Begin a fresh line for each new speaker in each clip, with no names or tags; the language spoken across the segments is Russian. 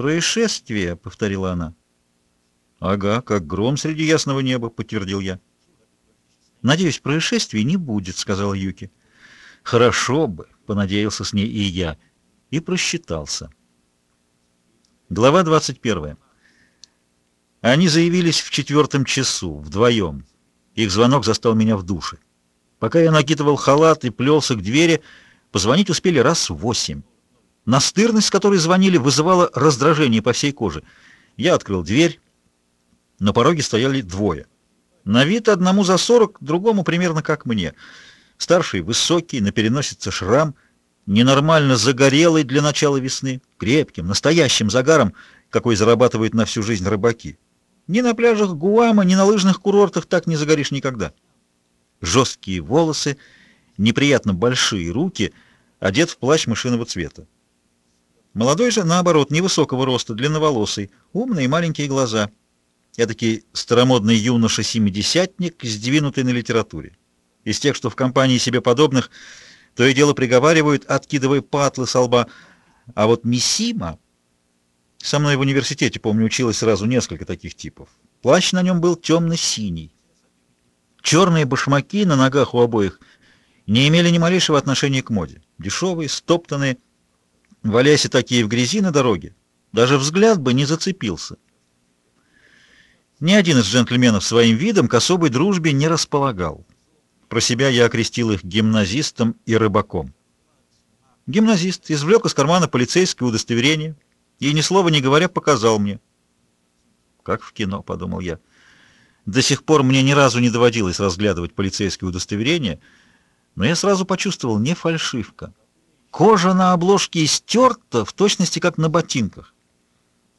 «Происшествие», — повторила она. «Ага, как гром среди ясного неба», — подтвердил я. «Надеюсь, происшествий не будет», — сказала Юки. «Хорошо бы», — понадеялся с ней и я, и просчитался. Глава 21. Они заявились в четвертом часу, вдвоем. Их звонок застал меня в душе. Пока я накидывал халат и плелся к двери, позвонить успели раз восемь. Настырность, с которой звонили, вызывала раздражение по всей коже. Я открыл дверь. На пороге стояли двое. На вид одному за сорок, другому примерно как мне. Старший высокий, на переносице шрам, ненормально загорелый для начала весны, крепким, настоящим загаром, какой зарабатывают на всю жизнь рыбаки. Ни на пляжах Гуама, ни на лыжных курортах так не загоришь никогда. Жесткие волосы, неприятно большие руки, одет в плащ мышиного цвета. Молодой же, наоборот, невысокого роста, длинноволосый, умные маленькие глаза. Эдакий старомодный юноша-семидесятник, сдвинутый на литературе. Из тех, что в компании себе подобных, то и дело приговаривают, откидывая патлы со лба. А вот Мисима... Со мной в университете, помню, училось сразу несколько таких типов. Плащ на нем был темно-синий. Черные башмаки на ногах у обоих не имели ни малейшего отношения к моде. Дешевые, стоптанные, валясь такие в грязи на дороге, даже взгляд бы не зацепился. Ни один из джентльменов своим видом к особой дружбе не располагал. Про себя я окрестил их гимназистом и рыбаком. Гимназист извлек из кармана полицейское удостоверение и, ни слова не говоря, показал мне. «Как в кино», — подумал я. До сих пор мне ни разу не доводилось разглядывать полицейское удостоверение, но я сразу почувствовал не фальшивка. Кожа на обложке истерта, в точности как на ботинках.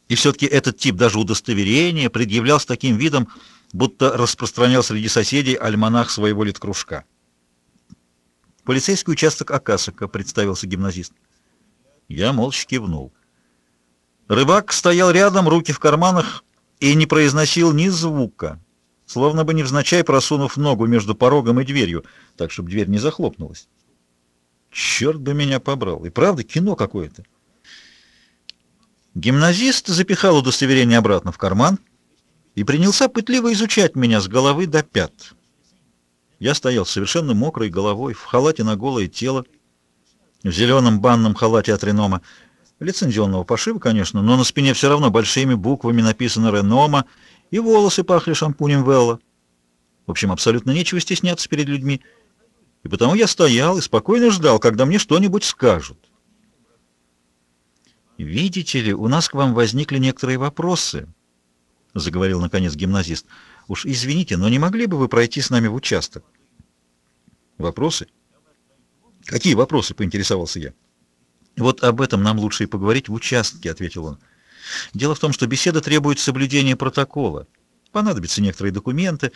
И все-таки этот тип даже удостоверения предъявлял с таким видом, будто распространял среди соседей альманах своего литкружка. «Полицейский участок Акасака», — представился гимназист. Я молча кивнул. Рыбак стоял рядом, руки в карманах, и не произносил ни звука, словно бы невзначай просунув ногу между порогом и дверью, так, чтобы дверь не захлопнулась. Черт бы меня побрал. И правда, кино какое-то. Гимназист запихал удостоверение обратно в карман и принялся пытливо изучать меня с головы до пят. Я стоял совершенно мокрой головой, в халате на голое тело, в зеленом банном халате от Ренома, лицензионного пошива, конечно, но на спине все равно большими буквами написано «Ренома», и волосы пахли шампунем Велла. В общем, абсолютно нечего стесняться перед людьми. И потому я стоял и спокойно ждал, когда мне что-нибудь скажут. «Видите ли, у нас к вам возникли некоторые вопросы», — заговорил, наконец, гимназист. «Уж извините, но не могли бы вы пройти с нами в участок?» «Вопросы?» «Какие вопросы?» — поинтересовался я. «Вот об этом нам лучше и поговорить в участке», — ответил он. «Дело в том, что беседа требует соблюдения протокола. Понадобятся некоторые документы,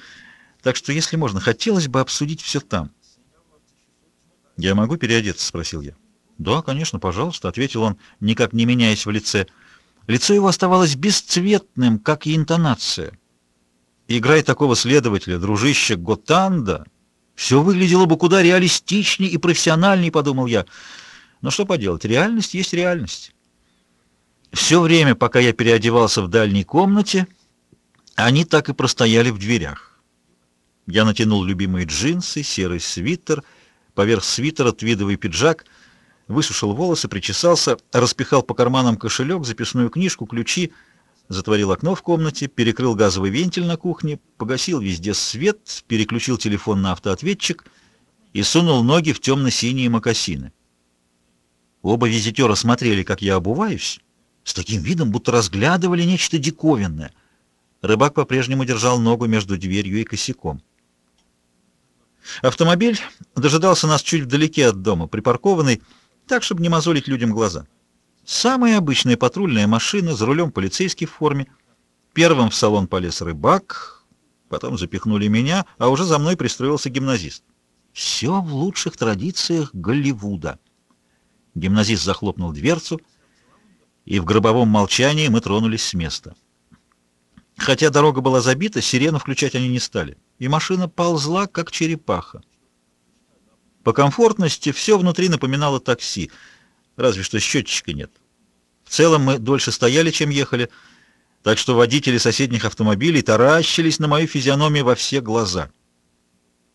так что, если можно, хотелось бы обсудить все там». «Я могу переодеться?» — спросил я. «Да, конечно, пожалуйста», — ответил он, никак не меняясь в лице. Лицо его оставалось бесцветным, как и интонация. Играя такого следователя, дружище Готанда, все выглядело бы куда реалистичнее и профессиональнее, подумал я. Но что поделать, реальность есть реальность. Все время, пока я переодевался в дальней комнате, они так и простояли в дверях. Я натянул любимые джинсы, серый свитер, поверх свитера твидовый пиджак, высушил волосы, причесался, распихал по карманам кошелек, записную книжку, ключи, затворил окно в комнате, перекрыл газовый вентиль на кухне, погасил везде свет, переключил телефон на автоответчик и сунул ноги в темно-синие мокасины. Оба визитера смотрели, как я обуваюсь, с таким видом, будто разглядывали нечто диковинное. Рыбак по-прежнему держал ногу между дверью и косяком. Автомобиль дожидался нас чуть вдалеке от дома, припаркованный, так, чтобы не мозолить людям глаза. Самая обычная патрульная машина, за рулем полицейский в форме. Первым в салон полез рыбак, потом запихнули меня, а уже за мной пристроился гимназист. Все в лучших традициях Голливуда. Гимназист захлопнул дверцу, и в гробовом молчании мы тронулись с места. Хотя дорога была забита, сирену включать они не стали, и машина ползла, как черепаха. По комфортности все внутри напоминало такси, разве что счетчика нет. В целом мы дольше стояли, чем ехали, так что водители соседних автомобилей таращились на мою физиономию во все глаза.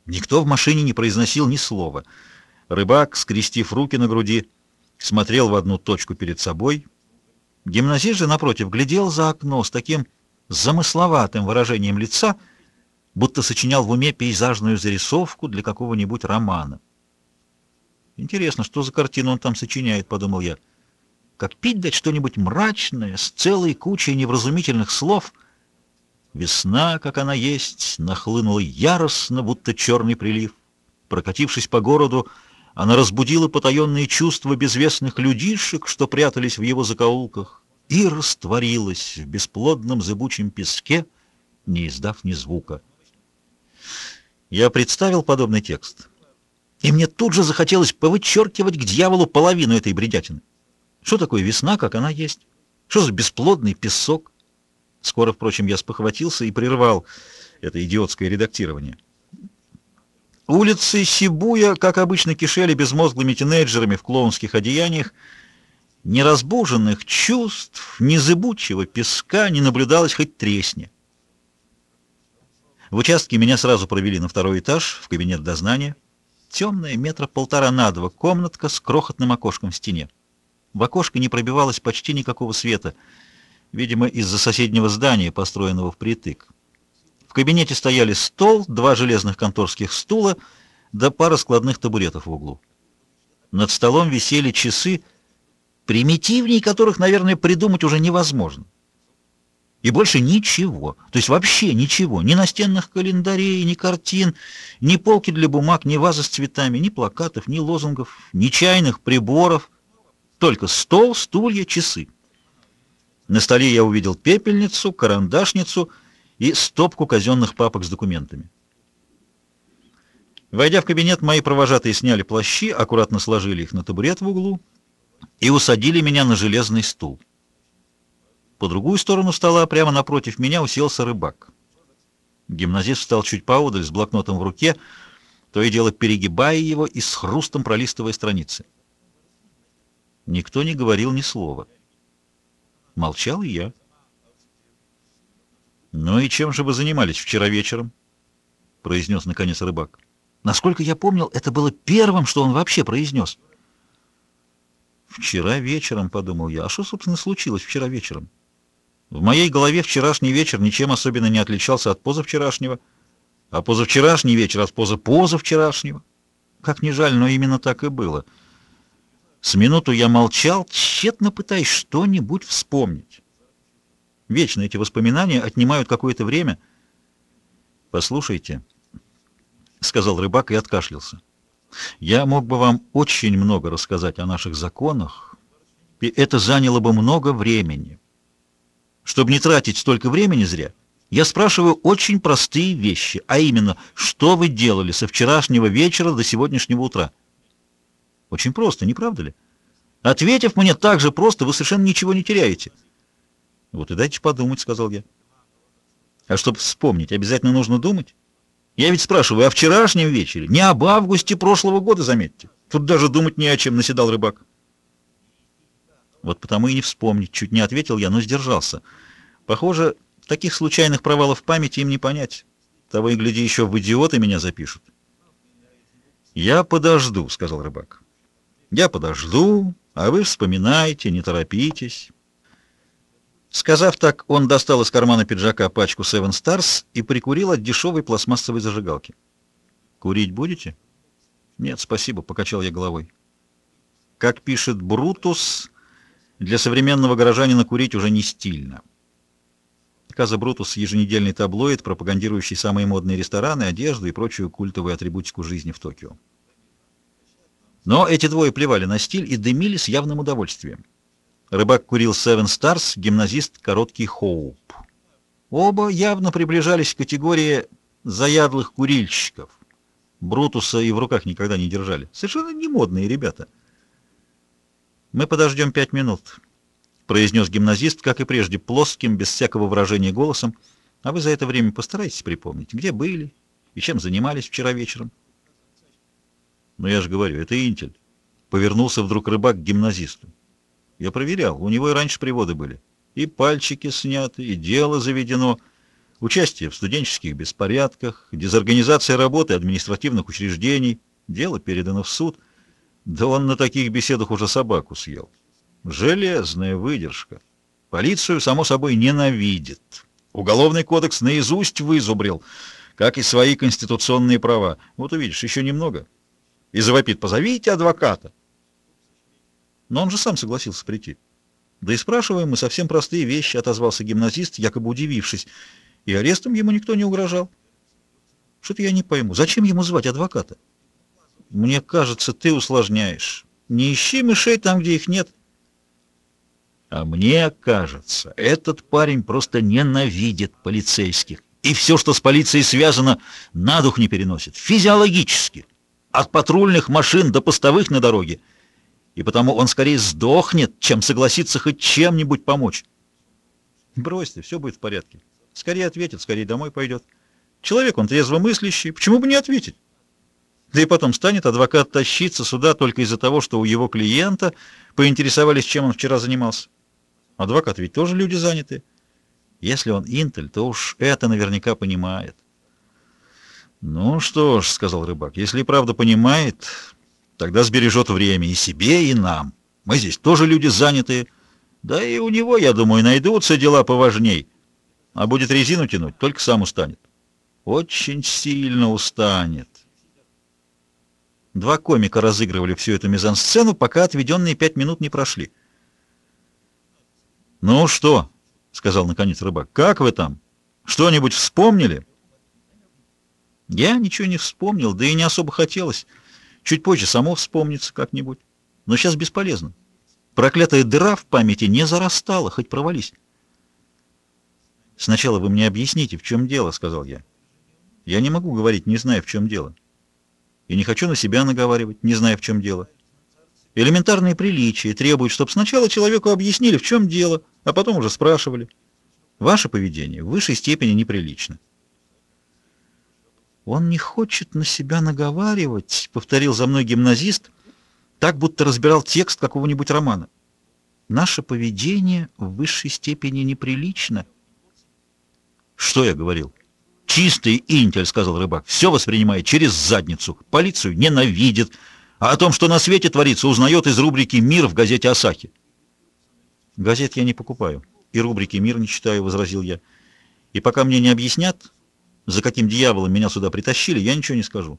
Никто в машине не произносил ни слова. Рыбак, скрестив руки на груди, смотрел в одну точку перед собой. Гимназист же, напротив, глядел за окно с таким замысловатым выражением лица, будто сочинял в уме пейзажную зарисовку для какого-нибудь романа. «Интересно, что за картину он там сочиняет?» — подумал я. «Как пить дать что-нибудь мрачное, с целой кучей невразумительных слов?» Весна, как она есть, нахлынула яростно, будто черный прилив. Прокатившись по городу, она разбудила потаенные чувства безвестных людишек, что прятались в его закоулках, и растворилась в бесплодном зыбучем песке, не издав ни звука. Я представил подобный текст, и мне тут же захотелось повычеркивать к дьяволу половину этой бредятины. Что такое весна, как она есть? Что за бесплодный песок? Скоро, впрочем, я спохватился и прервал это идиотское редактирование. Улицы Сибуя, как обычно, кишели безмозглыми тинейджерами в клоунских одеяниях. Неразбуженных чувств, ни зыбучего песка не наблюдалось хоть тресни. В участке меня сразу провели на второй этаж, в кабинет дознания. Темная, метра полтора на два, комнатка с крохотным окошком в стене. В окошко не пробивалось почти никакого света, видимо, из-за соседнего здания, построенного впритык. В кабинете стояли стол, два железных конторских стула да пара складных табуретов в углу. Над столом висели часы, примитивнее которых, наверное, придумать уже невозможно. И больше ничего, то есть вообще ничего, ни настенных календарей, ни картин, ни полки для бумаг, ни вазы с цветами, ни плакатов, ни лозунгов, ни чайных приборов, только стол, стулья, часы. На столе я увидел пепельницу, карандашницу — и стопку казенных папок с документами. Войдя в кабинет, мои провожатые сняли плащи, аккуратно сложили их на табурет в углу и усадили меня на железный стул. По другую сторону стола, прямо напротив меня, уселся рыбак. Гимназист встал чуть поодаль с блокнотом в руке, то и дело перегибая его и с хрустом пролистывая страницы. Никто не говорил ни слова. Молчал и я. «Ну и чем же вы занимались вчера вечером?» — произнес наконец рыбак. Насколько я помнил, это было первым, что он вообще произнес. «Вчера вечером», — подумал я, — «а что, собственно, случилось вчера вечером?» В моей голове вчерашний вечер ничем особенно не отличался от позавчерашнего, а позавчерашний вечер от позапозавчерашнего. Как ни жаль, но именно так и было. С минуту я молчал, тщетно пытаясь что-нибудь вспомнить. Вечно эти воспоминания отнимают какое-то время. «Послушайте», — сказал рыбак и откашлялся, — «я мог бы вам очень много рассказать о наших законах, и это заняло бы много времени. Чтобы не тратить столько времени зря, я спрашиваю очень простые вещи, а именно, что вы делали со вчерашнего вечера до сегодняшнего утра?» Очень просто, не правда ли? Ответив мне так же просто, вы совершенно ничего не теряете. Вот и дайте подумать, сказал я. А чтобы вспомнить, обязательно нужно думать. Я ведь спрашиваю о вчерашнем вечере, не об августе прошлого года, заметьте. Тут даже думать не о чем, наседал рыбак. Вот потому и не вспомнить, чуть не ответил я, но сдержался. Похоже, таких случайных провалов в памяти им не понять. Того и гляди, еще в идиоты меня запишут. «Я подожду», — сказал рыбак. «Я подожду, а вы вспоминайте, не торопитесь». Сказав так, он достал из кармана пиджака пачку Seven Stars и прикурил от дешевой пластмассовой зажигалки. «Курить будете?» «Нет, спасибо», — покачал я головой. Как пишет Брутус, для современного горожанина курить уже не стильно. Каза Брутус — еженедельный таблоид, пропагандирующий самые модные рестораны, одежду и прочую культовую атрибутику жизни в Токио. Но эти двое плевали на стиль и дымили с явным удовольствием. Рыбак курил Seven Stars, гимназист — короткий Хоуп. Оба явно приближались к категории заядлых курильщиков. Брутуса и в руках никогда не держали. Совершенно не модные ребята. «Мы подождем пять минут», — произнес гимназист, как и прежде, плоским, без всякого выражения голосом. «А вы за это время постарайтесь припомнить, где были и чем занимались вчера вечером». «Но я же говорю, это Интель», — повернулся вдруг рыбак к гимназисту. Я проверял, у него и раньше приводы были. И пальчики сняты, и дело заведено. Участие в студенческих беспорядках, дезорганизация работы административных учреждений. Дело передано в суд. Да он на таких беседах уже собаку съел. Железная выдержка. Полицию, само собой, ненавидит. Уголовный кодекс наизусть вызубрил, как и свои конституционные права. Вот увидишь, еще немного. И завопит, позовите адвоката. Но он же сам согласился прийти. Да и спрашиваем мы совсем простые вещи, отозвался гимназист, якобы удивившись. И арестом ему никто не угрожал. Что-то я не пойму. Зачем ему звать адвоката? Мне кажется, ты усложняешь. Не ищи мышей там, где их нет. А мне кажется, этот парень просто ненавидит полицейских. И все, что с полицией связано, на дух не переносит. Физиологически. От патрульных машин до постовых на дороге. И потому он скорее сдохнет, чем согласится хоть чем-нибудь помочь. Брось ты, все будет в порядке. Скорее ответит, скорее домой пойдет. Человек он трезвомыслящий, почему бы не ответить? Да и потом станет адвокат тащиться сюда только из-за того, что у его клиента поинтересовались, чем он вчера занимался. Адвокат ведь тоже люди заняты. Если он интель, то уж это наверняка понимает. «Ну что ж», — сказал рыбак, — «если правда понимает, тогда сбережет время и себе, и нам. Мы здесь тоже люди занятые. Да и у него, я думаю, найдутся дела поважней. А будет резину тянуть, только сам устанет. Очень сильно устанет». Два комика разыгрывали всю эту мизансцену, пока отведенные пять минут не прошли. «Ну что?» — сказал наконец рыбак. «Как вы там? Что-нибудь вспомнили?» Я ничего не вспомнил, да и не особо хотелось. Чуть позже само вспомнится как-нибудь. Но сейчас бесполезно. Проклятая дыра в памяти не зарастала, хоть провались. «Сначала вы мне объясните, в чем дело», — сказал я. «Я не могу говорить, не зная, в чем дело. И не хочу на себя наговаривать, не зная, в чем дело». Элементарные приличия требуют, чтобы сначала человеку объяснили, в чем дело, а потом уже спрашивали. Ваше поведение в высшей степени неприлично. «Он не хочет на себя наговаривать», — повторил за мной гимназист, так будто разбирал текст какого-нибудь романа. «Наше поведение в высшей степени неприлично». «Что я говорил?» «Чистый интель», — сказал рыбак, — «все воспринимает через задницу, полицию ненавидит» а о том, что на свете творится, узнает из рубрики «Мир» в газете «Асахи». «Газет я не покупаю, и рубрики «Мир» не читаю», — возразил я. «И пока мне не объяснят, за каким дьяволом меня сюда притащили, я ничего не скажу.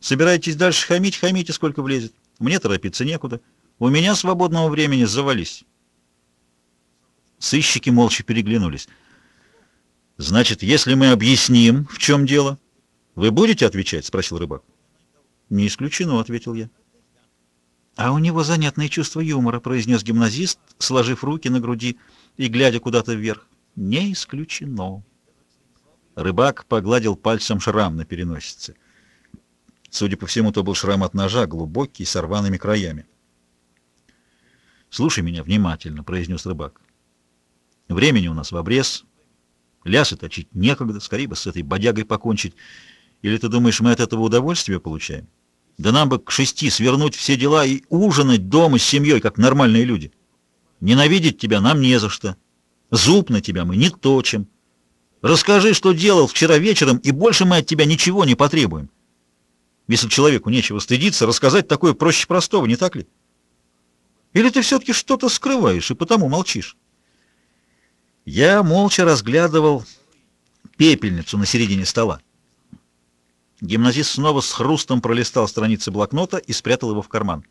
Собираетесь дальше хамить, хамите, сколько влезет. Мне торопиться некуда. У меня свободного времени завались». Сыщики молча переглянулись. «Значит, если мы объясним, в чем дело, вы будете отвечать?» — спросил рыбак. «Не исключено», — ответил я. «А у него занятное чувство юмора», — произнес гимназист, сложив руки на груди и глядя куда-то вверх. «Не исключено». Рыбак погладил пальцем шрам на переносице. Судя по всему, то был шрам от ножа, глубокий, с рваными краями. «Слушай меня внимательно», — произнес рыбак. «Времени у нас в обрез. Лясы точить некогда, скорее бы с этой бодягой покончить. Или ты думаешь, мы от этого удовольствие получаем?» Да нам бы к шести свернуть все дела и ужинать дома с семьей, как нормальные люди. Ненавидеть тебя нам не за что. Зуб на тебя мы не точим. Расскажи, что делал вчера вечером, и больше мы от тебя ничего не потребуем. Если человеку нечего стыдиться, рассказать такое проще простого, не так ли? Или ты все-таки что-то скрываешь и потому молчишь? Я молча разглядывал пепельницу на середине стола. Гимназист снова с хрустом пролистал страницы блокнота и спрятал его в карман.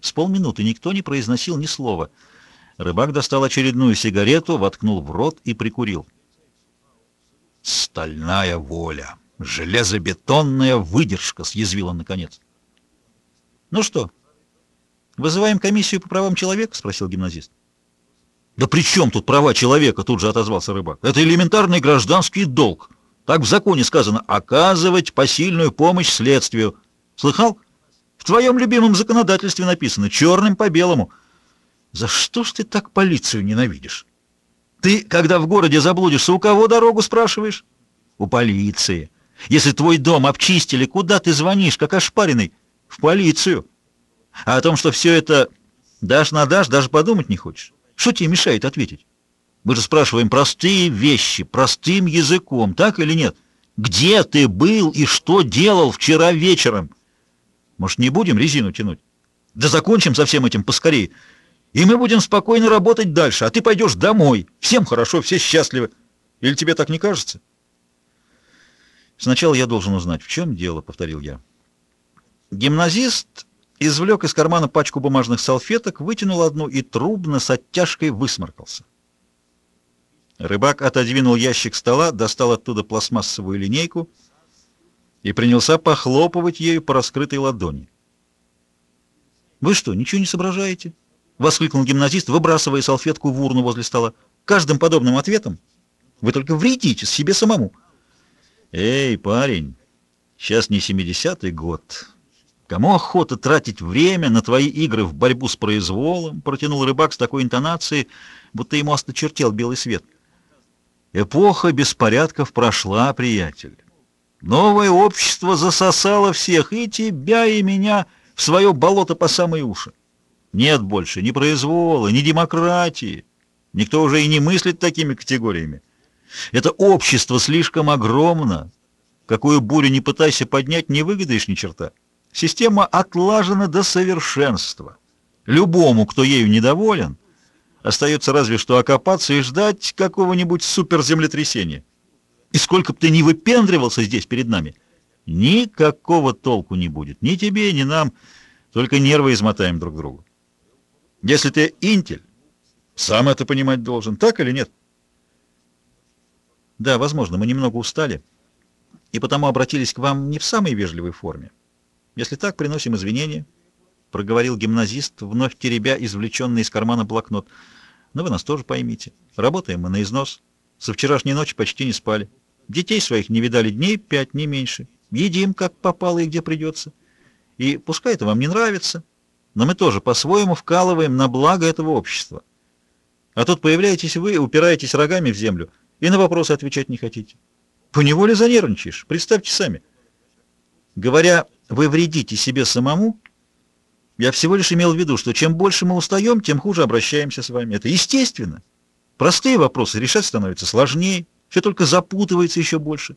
С полминуты никто не произносил ни слова. Рыбак достал очередную сигарету, воткнул в рот и прикурил. «Стальная воля! Железобетонная выдержка!» — съязвил он наконец. «Ну что, вызываем комиссию по правам человека?» — спросил гимназист. «Да при чем тут права человека?» — тут же отозвался рыбак. «Это элементарный гражданский долг». Так в законе сказано «оказывать посильную помощь следствию». Слыхал? В твоем любимом законодательстве написано черным по белому. За что ж ты так полицию ненавидишь? Ты, когда в городе заблудишься, у кого дорогу спрашиваешь? У полиции. Если твой дом обчистили, куда ты звонишь, как ошпаренный? В полицию. А о том, что все это Дашь на дашь, даже подумать не хочешь. Что тебе мешает ответить? Мы же спрашиваем простые вещи, простым языком, так или нет? Где ты был и что делал вчера вечером? Может, не будем резину тянуть? Да закончим со всем этим поскорее. И мы будем спокойно работать дальше, а ты пойдешь домой. Всем хорошо, все счастливы. Или тебе так не кажется? Сначала я должен узнать, в чем дело, — повторил я. Гимназист извлек из кармана пачку бумажных салфеток, вытянул одну и трубно с оттяжкой высморкался. Рыбак отодвинул ящик стола, достал оттуда пластмассовую линейку и принялся похлопывать ею по раскрытой ладони. «Вы что, ничего не соображаете?» — воскликнул гимназист, выбрасывая салфетку в урну возле стола. «Каждым подобным ответом вы только вредите себе самому». «Эй, парень, сейчас не семидесятый год. Кому охота тратить время на твои игры в борьбу с произволом?» — протянул рыбак с такой интонацией, будто ему осточертел белый свет. Эпоха беспорядков прошла, приятель. Новое общество засосало всех, и тебя, и меня, в свое болото по самые уши. Нет больше ни произвола, ни демократии. Никто уже и не мыслит такими категориями. Это общество слишком огромно. Какую бурю не пытайся поднять, не выгодаешь ни черта. Система отлажена до совершенства. Любому, кто ею недоволен, Остается разве что окопаться и ждать какого-нибудь суперземлетрясения. И сколько бы ты ни выпендривался здесь перед нами, никакого толку не будет. Ни тебе, ни нам. Только нервы измотаем друг другу. Если ты интель, сам это понимать должен. Так или нет? Да, возможно, мы немного устали, и потому обратились к вам не в самой вежливой форме. Если так, приносим извинения. — проговорил гимназист, вновь теребя извлеченный из кармана блокнот. «Но вы нас тоже поймите. Работаем мы на износ. Со вчерашней ночи почти не спали. Детей своих не видали дней пять, не меньше. Едим, как попало и где придется. И пускай это вам не нравится, но мы тоже по-своему вкалываем на благо этого общества. А тут появляетесь вы, упираетесь рогами в землю и на вопросы отвечать не хотите. Поневоле занервничаешь, представьте сами. Говоря, вы вредите себе самому, я всего лишь имел в виду, что чем больше мы устаем, тем хуже обращаемся с вами. Это естественно. Простые вопросы решать становится сложнее, все только запутывается еще больше.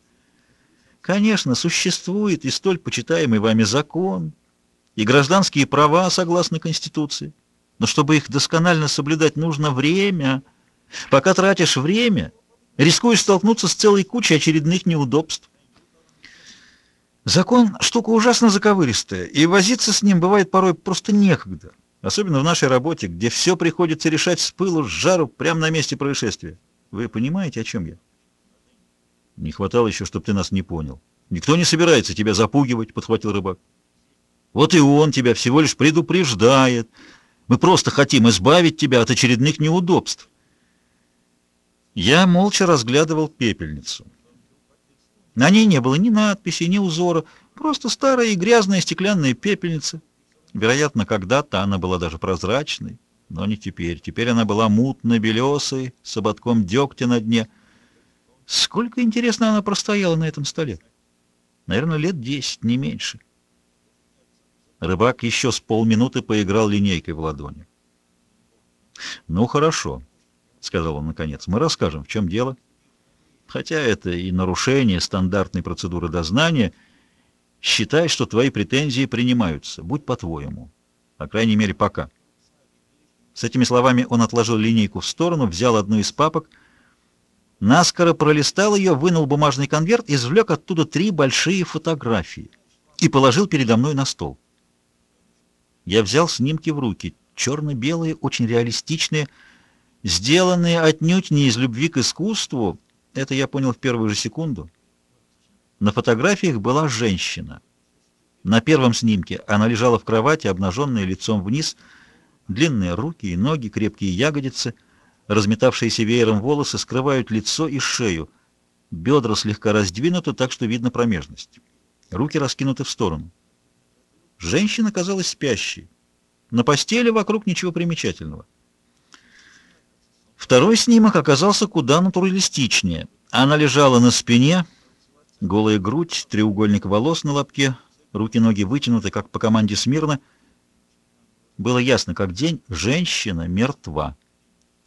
Конечно, существует и столь почитаемый вами закон, и гражданские права согласно Конституции. Но чтобы их досконально соблюдать, нужно время. Пока тратишь время, рискуешь столкнуться с целой кучей очередных неудобств. Закон — штука ужасно заковыристая, и возиться с ним бывает порой просто некогда, особенно в нашей работе, где все приходится решать с пылу, с жару, прямо на месте происшествия. Вы понимаете, о чем я? Не хватало еще, чтобы ты нас не понял. Никто не собирается тебя запугивать, — подхватил рыбак. Вот и он тебя всего лишь предупреждает. Мы просто хотим избавить тебя от очередных неудобств. Я молча разглядывал пепельницу. На ней не было ни надписи, ни узора, просто старая и грязная стеклянная пепельница. Вероятно, когда-то она была даже прозрачной, но не теперь. Теперь она была мутно-белесой, с ободком дегтя на дне. Сколько, интересно, она простояла на этом столе? Наверное, лет десять, не меньше. Рыбак еще с полминуты поиграл линейкой в ладони. «Ну, хорошо», — сказал он наконец, — «мы расскажем, в чем дело». Хотя это и нарушение стандартной процедуры дознания, считай, что твои претензии принимаются. Будь по-твоему. По крайней мере, пока. С этими словами он отложил линейку в сторону, взял одну из папок, наскоро пролистал ее, вынул бумажный конверт, извлек оттуда три большие фотографии и положил передо мной на стол. Я взял снимки в руки, черно-белые, очень реалистичные, сделанные отнюдь не из любви к искусству, это я понял в первую же секунду. На фотографиях была женщина. На первом снимке она лежала в кровати, обнаженная лицом вниз, длинные руки и ноги, крепкие ягодицы, разметавшиеся веером волосы скрывают лицо и шею. Бедра слегка раздвинуты, так что видно промежность. Руки раскинуты в сторону. Женщина казалась спящей. На постели вокруг ничего примечательного. Второй снимок оказался куда натуралистичнее. Она лежала на спине, голая грудь, треугольник волос на лобке, руки-ноги вытянуты, как по команде смирно. Было ясно, как день, женщина мертва.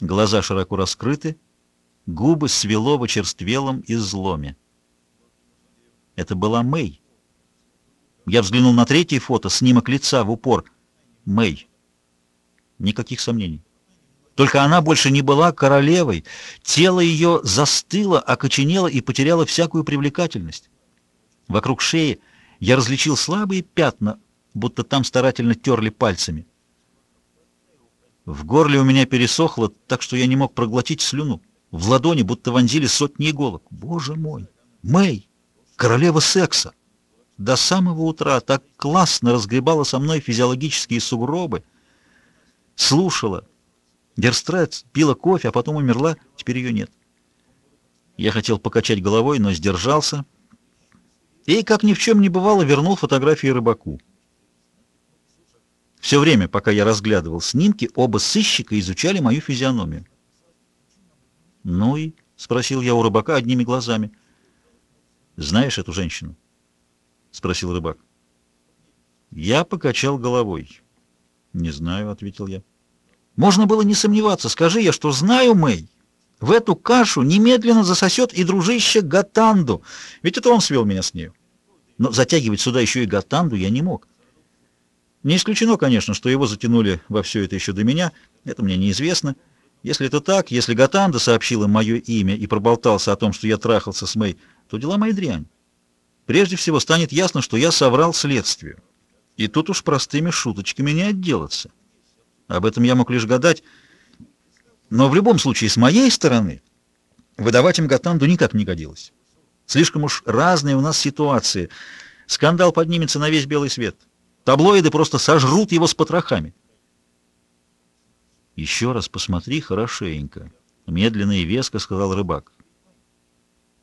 Глаза широко раскрыты, губы свело в очерствелом изломе. Это была Мэй. Я взглянул на третье фото, снимок лица в упор. Мэй. Никаких сомнений. Только она больше не была королевой. Тело ее застыло, окоченело и потеряло всякую привлекательность. Вокруг шеи я различил слабые пятна, будто там старательно терли пальцами. В горле у меня пересохло, так что я не мог проглотить слюну. В ладони будто вонзили сотни иголок. Боже мой! Мэй! Королева секса! До самого утра так классно разгребала со мной физиологические сугробы. Слушала. Дерстрец пила кофе, а потом умерла, теперь ее нет. Я хотел покачать головой, но сдержался. И, как ни в чем не бывало, вернул фотографии рыбаку. Все время, пока я разглядывал снимки, оба сыщика изучали мою физиономию. «Ну и?» — спросил я у рыбака одними глазами. «Знаешь эту женщину?» — спросил рыбак. Я покачал головой. «Не знаю», — ответил я. «Можно было не сомневаться. Скажи я, что знаю Мэй. В эту кашу немедленно засосет и дружище Гатанду, ведь это он свел меня с нею. Но затягивать сюда еще и Гатанду я не мог». Не исключено, конечно, что его затянули во все это еще до меня, это мне неизвестно. Если это так, если Гатанда сообщил им мое имя и проболтался о том, что я трахался с Мэй, то дела мои дрянь. Прежде всего станет ясно, что я соврал следствию. И тут уж простыми шуточками не отделаться. Об этом я мог лишь гадать. Но в любом случае, с моей стороны, выдавать им Гатанду никак не годилось. Слишком уж разные у нас ситуации. Скандал поднимется на весь белый свет. Таблоиды просто сожрут его с потрохами. «Еще раз посмотри хорошенько», — медленно и веско сказал рыбак.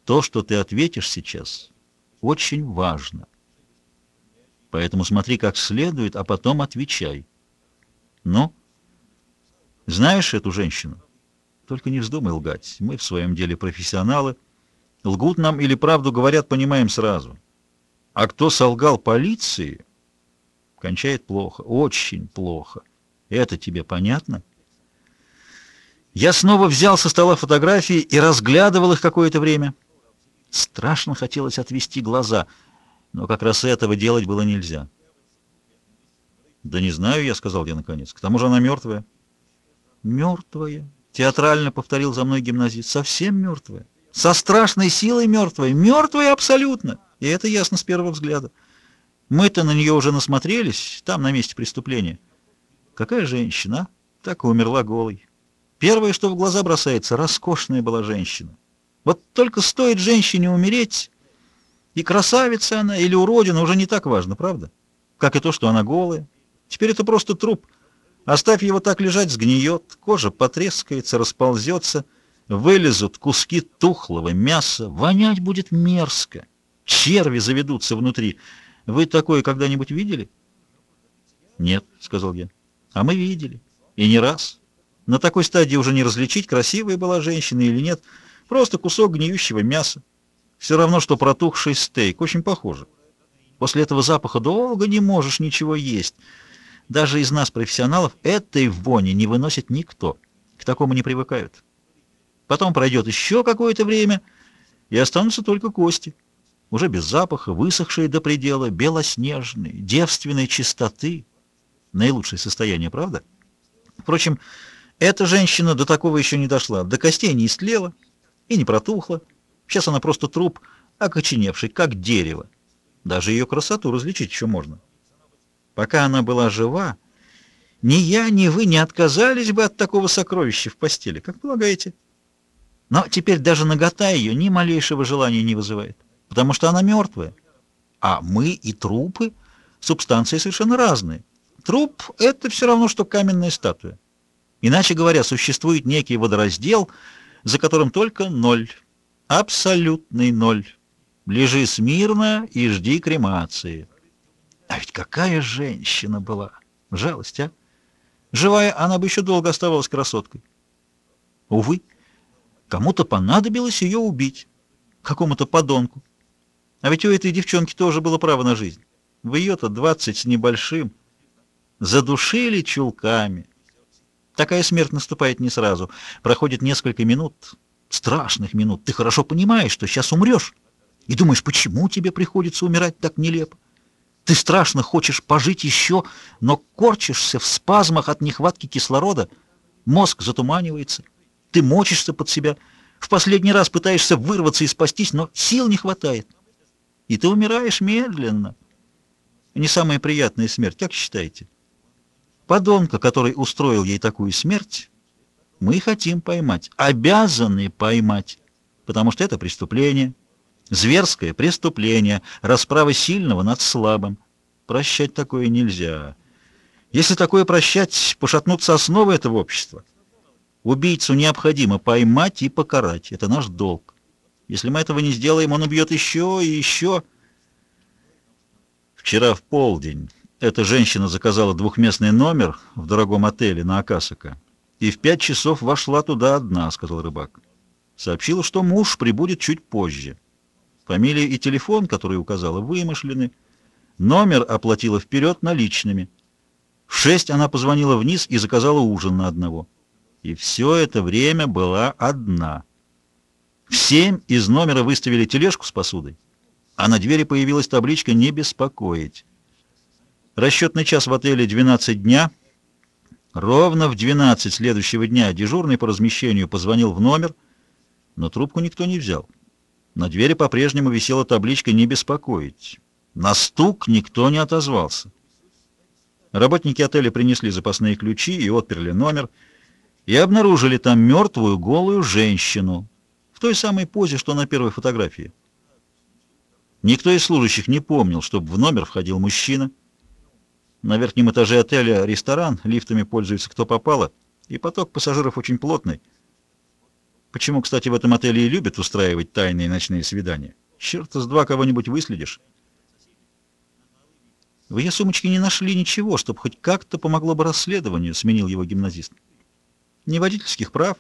«То, что ты ответишь сейчас, очень важно. Поэтому смотри как следует, а потом отвечай. Ну, знаешь эту женщину? Только не вздумай лгать. Мы в своем деле профессионалы. Лгут нам или правду говорят, понимаем сразу. А кто солгал полиции...» Кончает плохо, очень плохо. Это тебе понятно? Я снова взял со стола фотографии и разглядывал их какое-то время. Страшно хотелось отвести глаза, но как раз этого делать было нельзя. «Да не знаю я», — сказал я наконец. «К тому же она мертвая». «Мертвая», — театрально повторил за мной гимназист. «Совсем мертвая. Со страшной силой мертвая. Мертвая абсолютно. И это ясно с первого взгляда». Мы-то на нее уже насмотрелись, там, на месте преступления. Какая женщина, так и умерла голой. Первое, что в глаза бросается, роскошная была женщина. Вот только стоит женщине умереть, и красавица она или уродина уже не так важно, правда? Как и то, что она голая. Теперь это просто труп. Оставь его так лежать, сгниет, кожа потрескается, расползется, вылезут куски тухлого мяса, вонять будет мерзко, черви заведутся внутри — вы такое когда-нибудь видели? Нет, сказал я. А мы видели. И не раз. На такой стадии уже не различить, красивая была женщина или нет. Просто кусок гниющего мяса. Все равно, что протухший стейк. Очень похоже. После этого запаха долго не можешь ничего есть. Даже из нас, профессионалов, этой вони не выносит никто. К такому не привыкают. Потом пройдет еще какое-то время, и останутся только кости уже без запаха, высохшие до предела, белоснежные, девственной чистоты. Наилучшее состояние, правда? Впрочем, эта женщина до такого еще не дошла, до костей не истлела и не протухла. Сейчас она просто труп, окоченевший, как дерево. Даже ее красоту различить еще можно. Пока она была жива, ни я, ни вы не отказались бы от такого сокровища в постели, как полагаете. Но теперь даже нагота ее ни малейшего желания не вызывает потому что она мертвая. А мы и трупы — субстанции совершенно разные. Труп — это все равно, что каменная статуя. Иначе говоря, существует некий водораздел, за которым только ноль. Абсолютный ноль. Лежи смирно и жди кремации. А ведь какая женщина была! Жалость, а? Живая, она бы еще долго оставалась красоткой. Увы, кому-то понадобилось ее убить, какому-то подонку. А ведь у этой девчонки тоже было право на жизнь. В ее-то двадцать с небольшим. Задушили чулками. Такая смерть наступает не сразу. Проходит несколько минут, страшных минут. Ты хорошо понимаешь, что сейчас умрешь. И думаешь, почему тебе приходится умирать так нелепо? Ты страшно хочешь пожить еще, но корчишься в спазмах от нехватки кислорода. Мозг затуманивается. Ты мочишься под себя. В последний раз пытаешься вырваться и спастись, но сил не хватает. И ты умираешь медленно. Не самая приятная смерть, как считаете? Подонка, который устроил ей такую смерть, мы хотим поймать, обязаны поймать, потому что это преступление, зверское преступление, расправа сильного над слабым. Прощать такое нельзя. Если такое прощать, пошатнутся основы этого общества. Убийцу необходимо поймать и покарать. Это наш долг. Если мы этого не сделаем, он убьет еще и еще. Вчера в полдень эта женщина заказала двухместный номер в дорогом отеле на Акасака и в пять часов вошла туда одна, сказал рыбак. Сообщила, что муж прибудет чуть позже. Фамилия и телефон, которые указала, вымышлены. Номер оплатила вперед наличными. В шесть она позвонила вниз и заказала ужин на одного. И все это время была одна. В семь из номера выставили тележку с посудой, а на двери появилась табличка «Не беспокоить». Расчетный час в отеле 12 дня. Ровно в 12 следующего дня дежурный по размещению позвонил в номер, но трубку никто не взял. На двери по-прежнему висела табличка «Не беспокоить». На стук никто не отозвался. Работники отеля принесли запасные ключи и отперли номер, и обнаружили там мертвую голую женщину в той самой позе, что на первой фотографии. Никто из служащих не помнил, чтобы в номер входил мужчина. На верхнем этаже отеля ресторан, лифтами пользуется кто попало, и поток пассажиров очень плотный. Почему, кстати, в этом отеле и любят устраивать тайные ночные свидания? Черт с два кого-нибудь выследишь. В ее сумочке не нашли ничего, чтобы хоть как-то помогло бы расследованию, сменил его гимназист. Ни водительских прав,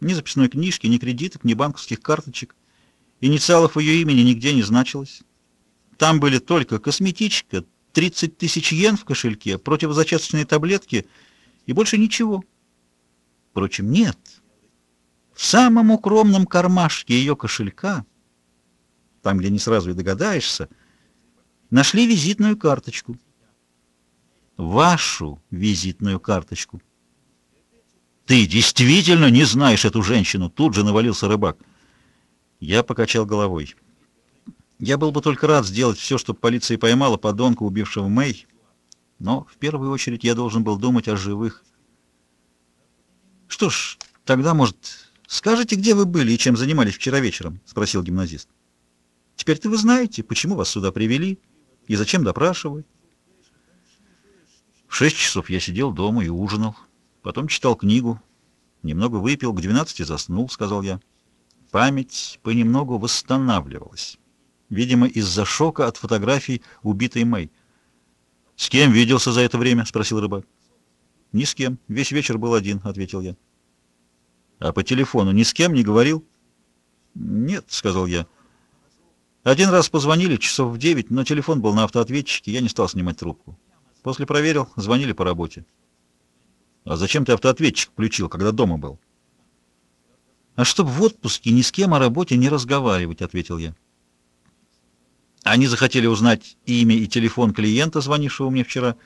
ни записной книжки, ни кредиток, ни банковских карточек. Инициалов ее имени нигде не значилось. Там были только косметичка, 30 тысяч йен в кошельке, противозачаточные таблетки и больше ничего. Впрочем, нет. В самом укромном кармашке ее кошелька, там, где не сразу и догадаешься, нашли визитную карточку. Вашу визитную карточку. Ты действительно не знаешь эту женщину? Тут же навалился рыбак. Я покачал головой. Я был бы только рад сделать все, чтобы полиция поймала подонка, убившего Мэй, но в первую очередь я должен был думать о живых. Что ж, тогда, может, «Скажите, где вы были и чем занимались вчера вечером?» — спросил гимназист. «Теперь-то вы знаете, почему вас сюда привели и зачем допрашивают». В шесть часов я сидел дома и ужинал, потом читал книгу, немного выпил, к двенадцати заснул, — сказал я. Память понемногу восстанавливалась, видимо, из-за шока от фотографий убитой Мэй. «С кем виделся за это время?» — спросил рыбак. «Ни с кем. Весь вечер был один», — ответил я. А по телефону ни с кем не говорил? Нет, сказал я. Один раз позвонили, часов в девять, но телефон был на автоответчике, я не стал снимать трубку. После проверил, звонили по работе. А зачем ты автоответчик включил, когда дома был? А чтобы в отпуске ни с кем о работе не разговаривать, ответил я. Они захотели узнать имя и телефон клиента, звонившего мне вчера.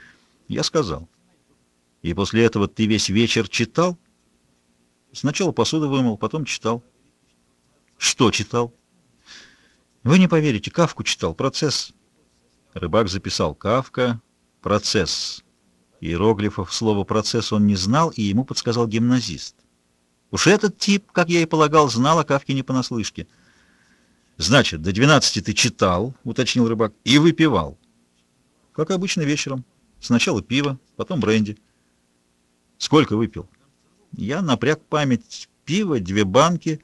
Я сказал. И после этого ты весь вечер читал? Сначала посуду вымыл, потом читал. Что читал? Вы не поверите, Кавку читал, процесс. Рыбак записал Кавка, процесс. Иероглифов слово «процесс» он не знал, и ему подсказал гимназист. Уж этот тип, как я и полагал, знал о Кавке не понаслышке. «Значит, до двенадцати ты читал», — уточнил рыбак, — «и выпивал». «Как обычно вечером. Сначала пиво, потом бренди». «Сколько выпил?» Я напряг память. Пиво, две банки,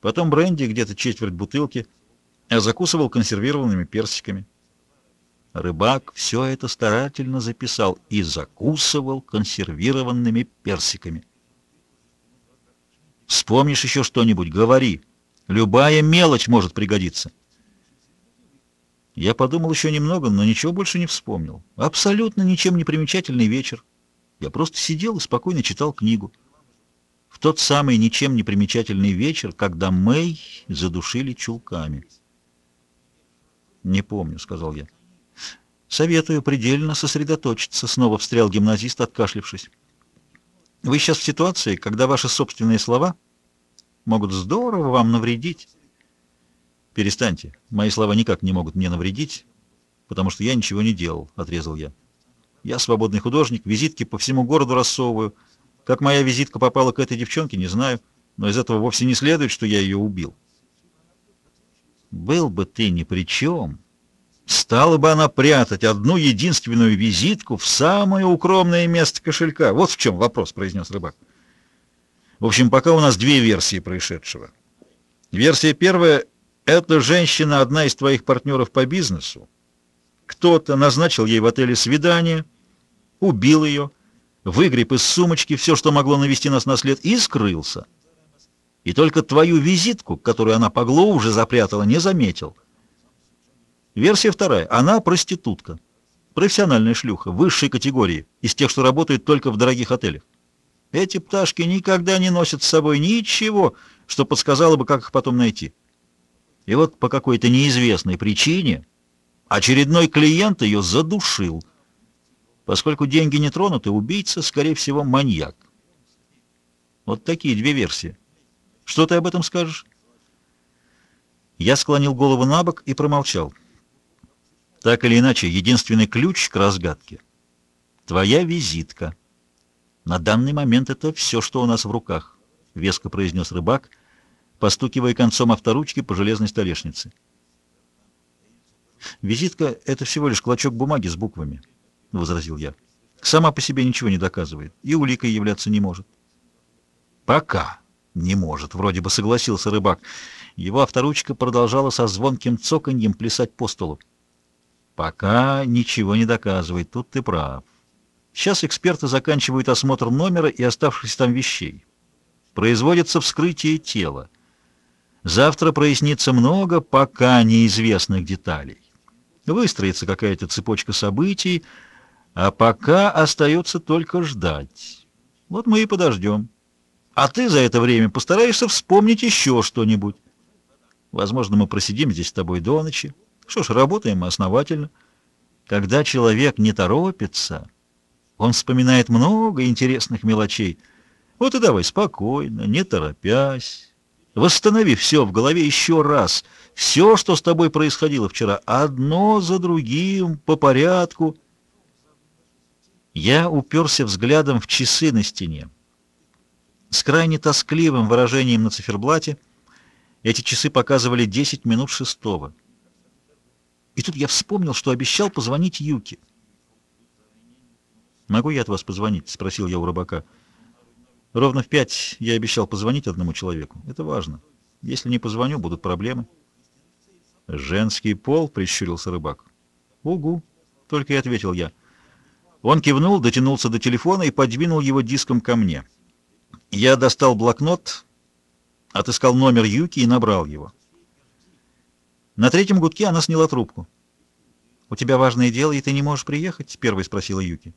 потом бренди, где-то четверть бутылки, а закусывал консервированными персиками. Рыбак все это старательно записал и закусывал консервированными персиками. Вспомнишь еще что-нибудь, говори. Любая мелочь может пригодиться. Я подумал еще немного, но ничего больше не вспомнил. Абсолютно ничем не примечательный вечер. Я просто сидел и спокойно читал книгу. В тот самый ничем не примечательный вечер, когда Мэй задушили чулками. «Не помню», — сказал я. «Советую предельно сосредоточиться», — снова встрял гимназист, откашлившись. «Вы сейчас в ситуации, когда ваши собственные слова могут здорово вам навредить». «Перестаньте. Мои слова никак не могут мне навредить, потому что я ничего не делал», — отрезал я. «Я свободный художник, визитки по всему городу рассовываю. Как моя визитка попала к этой девчонке, не знаю, но из этого вовсе не следует, что я ее убил». «Был бы ты ни при чем», Стала бы она прятать одну единственную визитку в самое укромное место кошелька. Вот в чем вопрос, произнес рыбак. В общем, пока у нас две версии происшедшего. Версия первая — это женщина, одна из твоих партнеров по бизнесу. Кто-то назначил ей в отеле свидание, убил ее, выгреб из сумочки все, что могло навести нас на след, и скрылся. И только твою визитку, которую она по уже запрятала, не заметил. Версия вторая. Она проститутка. Профессиональная шлюха, высшей категории, из тех, что работают только в дорогих отелях. Эти пташки никогда не носят с собой ничего, что подсказало бы, как их потом найти. И вот по какой-то неизвестной причине очередной клиент ее задушил. Поскольку деньги не тронуты, убийца, скорее всего, маньяк. Вот такие две версии. Что ты об этом скажешь? Я склонил голову на бок и промолчал. Так или иначе, единственный ключ к разгадке — твоя визитка. На данный момент это все, что у нас в руках, — веско произнес рыбак, постукивая концом авторучки по железной столешнице. «Визитка — это всего лишь клочок бумаги с буквами», — возразил я. «Сама по себе ничего не доказывает и уликой являться не может». «Пока не может», — вроде бы согласился рыбак. Его авторучка продолжала со звонким цоканьем плясать по столу. Пока ничего не доказывает, тут ты прав. Сейчас эксперты заканчивают осмотр номера и оставшихся там вещей. Производится вскрытие тела. Завтра прояснится много пока неизвестных деталей. Выстроится какая-то цепочка событий, а пока остается только ждать. Вот мы и подождем. А ты за это время постараешься вспомнить еще что-нибудь. Возможно, мы просидим здесь с тобой до ночи, что ж, работаем мы основательно. Когда человек не торопится, он вспоминает много интересных мелочей. Вот и давай спокойно, не торопясь. Восстанови все в голове еще раз. Все, что с тобой происходило вчера, одно за другим, по порядку. Я уперся взглядом в часы на стене. С крайне тоскливым выражением на циферблате эти часы показывали 10 минут шестого. И тут я вспомнил, что обещал позвонить Юке. «Могу я от вас позвонить?» — спросил я у рыбака. «Ровно в пять я обещал позвонить одному человеку. Это важно. Если не позвоню, будут проблемы». «Женский пол?» — прищурился рыбак. «Угу!» — только и ответил я. Он кивнул, дотянулся до телефона и подвинул его диском ко мне. Я достал блокнот, отыскал номер Юки и набрал его. На третьем гудке она сняла трубку. «У тебя важное дело, и ты не можешь приехать?» — первой спросила Юки.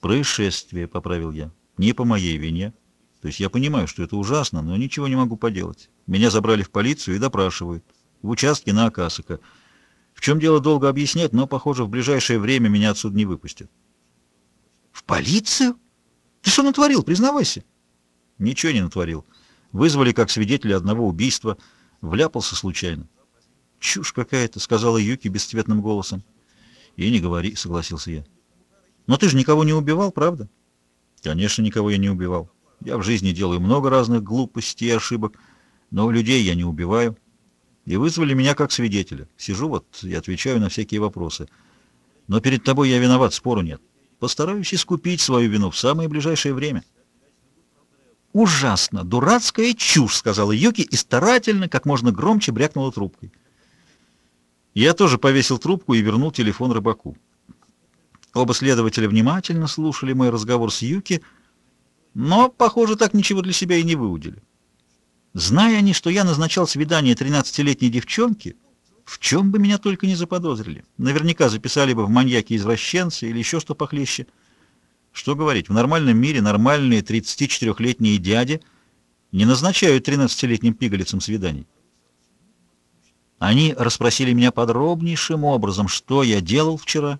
«Происшествие», — поправил я. «Не по моей вине. То есть я понимаю, что это ужасно, но ничего не могу поделать. Меня забрали в полицию и допрашивают. В участке на Акасака. В чем дело, долго объяснять, но, похоже, в ближайшее время меня отсюда не выпустят». «В полицию? Ты что натворил? Признавайся». «Ничего не натворил. Вызвали как свидетеля одного убийства. Вляпался случайно». «Чушь какая-то», — сказала Юки бесцветным голосом. «И не говори», — согласился я. «Но ты же никого не убивал, правда?» «Конечно, никого я не убивал. Я в жизни делаю много разных глупостей и ошибок, но людей я не убиваю. И вызвали меня как свидетеля. Сижу вот и отвечаю на всякие вопросы. Но перед тобой я виноват, спору нет. Постараюсь искупить свою вину в самое ближайшее время». «Ужасно! Дурацкая чушь!» — сказала Юки и старательно, как можно громче брякнула трубкой. Я тоже повесил трубку и вернул телефон рыбаку. Оба следователя внимательно слушали мой разговор с Юки, но, похоже, так ничего для себя и не выудили. Зная они, что я назначал свидание 13-летней девчонке, В чем бы меня только не заподозрили. Наверняка записали бы в маньяки-извращенцы или еще что похлеще. Что говорить, в нормальном мире нормальные 34-летние дяди не назначают 13-летним пигалицам свиданий. Они расспросили меня подробнейшим образом, что я делал вчера,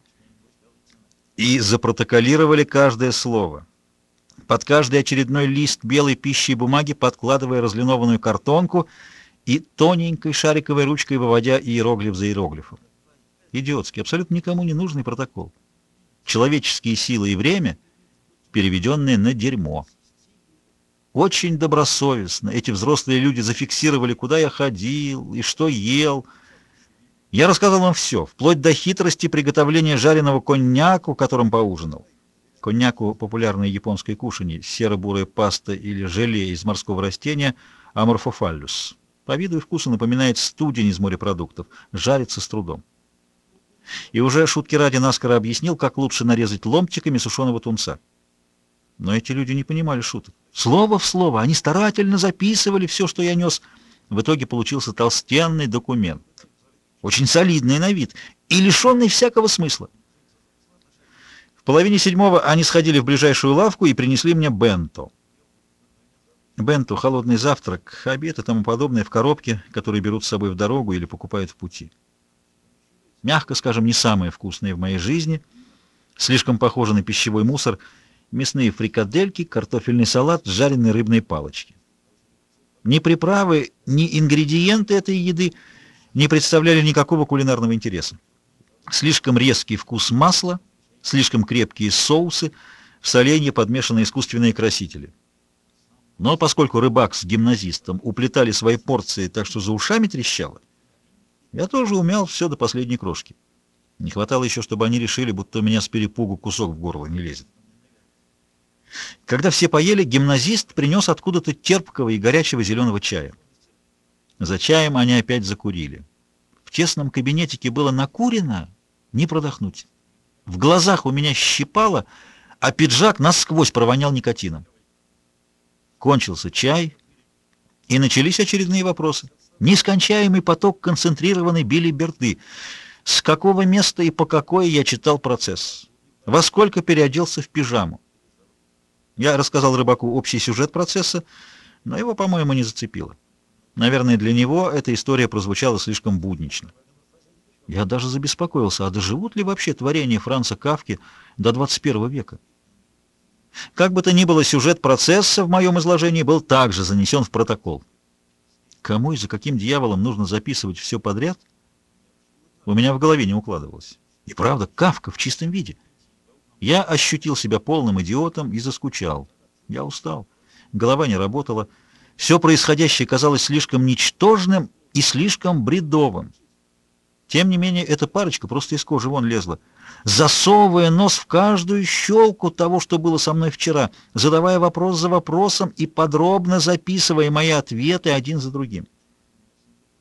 и запротоколировали каждое слово. Под каждый очередной лист белой пищи и бумаги подкладывая разлинованную картонку и тоненькой шариковой ручкой выводя иероглиф за иероглифом. Идиотский, абсолютно никому не нужный протокол. Человеческие силы и время, переведенные на дерьмо. Очень добросовестно эти взрослые люди зафиксировали, куда я ходил и что ел. Я рассказал вам все, вплоть до хитрости приготовления жареного коньяку, которым поужинал. Коньяку — популярное японское кушанье, серо-бурая паста или желе из морского растения аморфофаллюс. По виду и вкусу напоминает студень из морепродуктов, жарится с трудом. И уже шутки ради наскоро объяснил, как лучше нарезать ломтиками сушеного тунца. Но эти люди не понимали шуток. Слово в слово, они старательно записывали все, что я нес. В итоге получился толстенный документ. Очень солидный на вид и лишенный всякого смысла. В половине седьмого они сходили в ближайшую лавку и принесли мне бенто. Бенто — холодный завтрак, обед и тому подобное в коробке, которые берут с собой в дорогу или покупают в пути. Мягко скажем, не самое вкусное в моей жизни, слишком похоже на пищевой мусор — мясные фрикадельки, картофельный салат, жареные рыбные палочки. Ни приправы, ни ингредиенты этой еды не представляли никакого кулинарного интереса. Слишком резкий вкус масла, слишком крепкие соусы, в соленье подмешаны искусственные красители. Но поскольку рыбак с гимназистом уплетали свои порции так, что за ушами трещало, я тоже умял все до последней крошки. Не хватало еще, чтобы они решили, будто у меня с перепугу кусок в горло не лезет. Когда все поели, гимназист принес откуда-то терпкого и горячего зеленого чая. За чаем они опять закурили. В тесном кабинетике было накурено, не продохнуть. В глазах у меня щипало, а пиджак насквозь провонял никотином. Кончился чай, и начались очередные вопросы. Нескончаемый поток концентрированной билиберды. С какого места и по какое я читал процесс? Во сколько переоделся в пижаму? Я рассказал рыбаку общий сюжет процесса, но его, по-моему, не зацепило. Наверное, для него эта история прозвучала слишком буднично. Я даже забеспокоился, а доживут ли вообще творения Франца Кавки до 21 века? Как бы то ни было, сюжет процесса в моем изложении был также занесен в протокол. Кому и за каким дьяволом нужно записывать все подряд, у меня в голове не укладывалось. И правда, Кавка в чистом виде — я ощутил себя полным идиотом и заскучал. Я устал. Голова не работала. Все происходящее казалось слишком ничтожным и слишком бредовым. Тем не менее, эта парочка просто из кожи вон лезла, засовывая нос в каждую щелку того, что было со мной вчера, задавая вопрос за вопросом и подробно записывая мои ответы один за другим.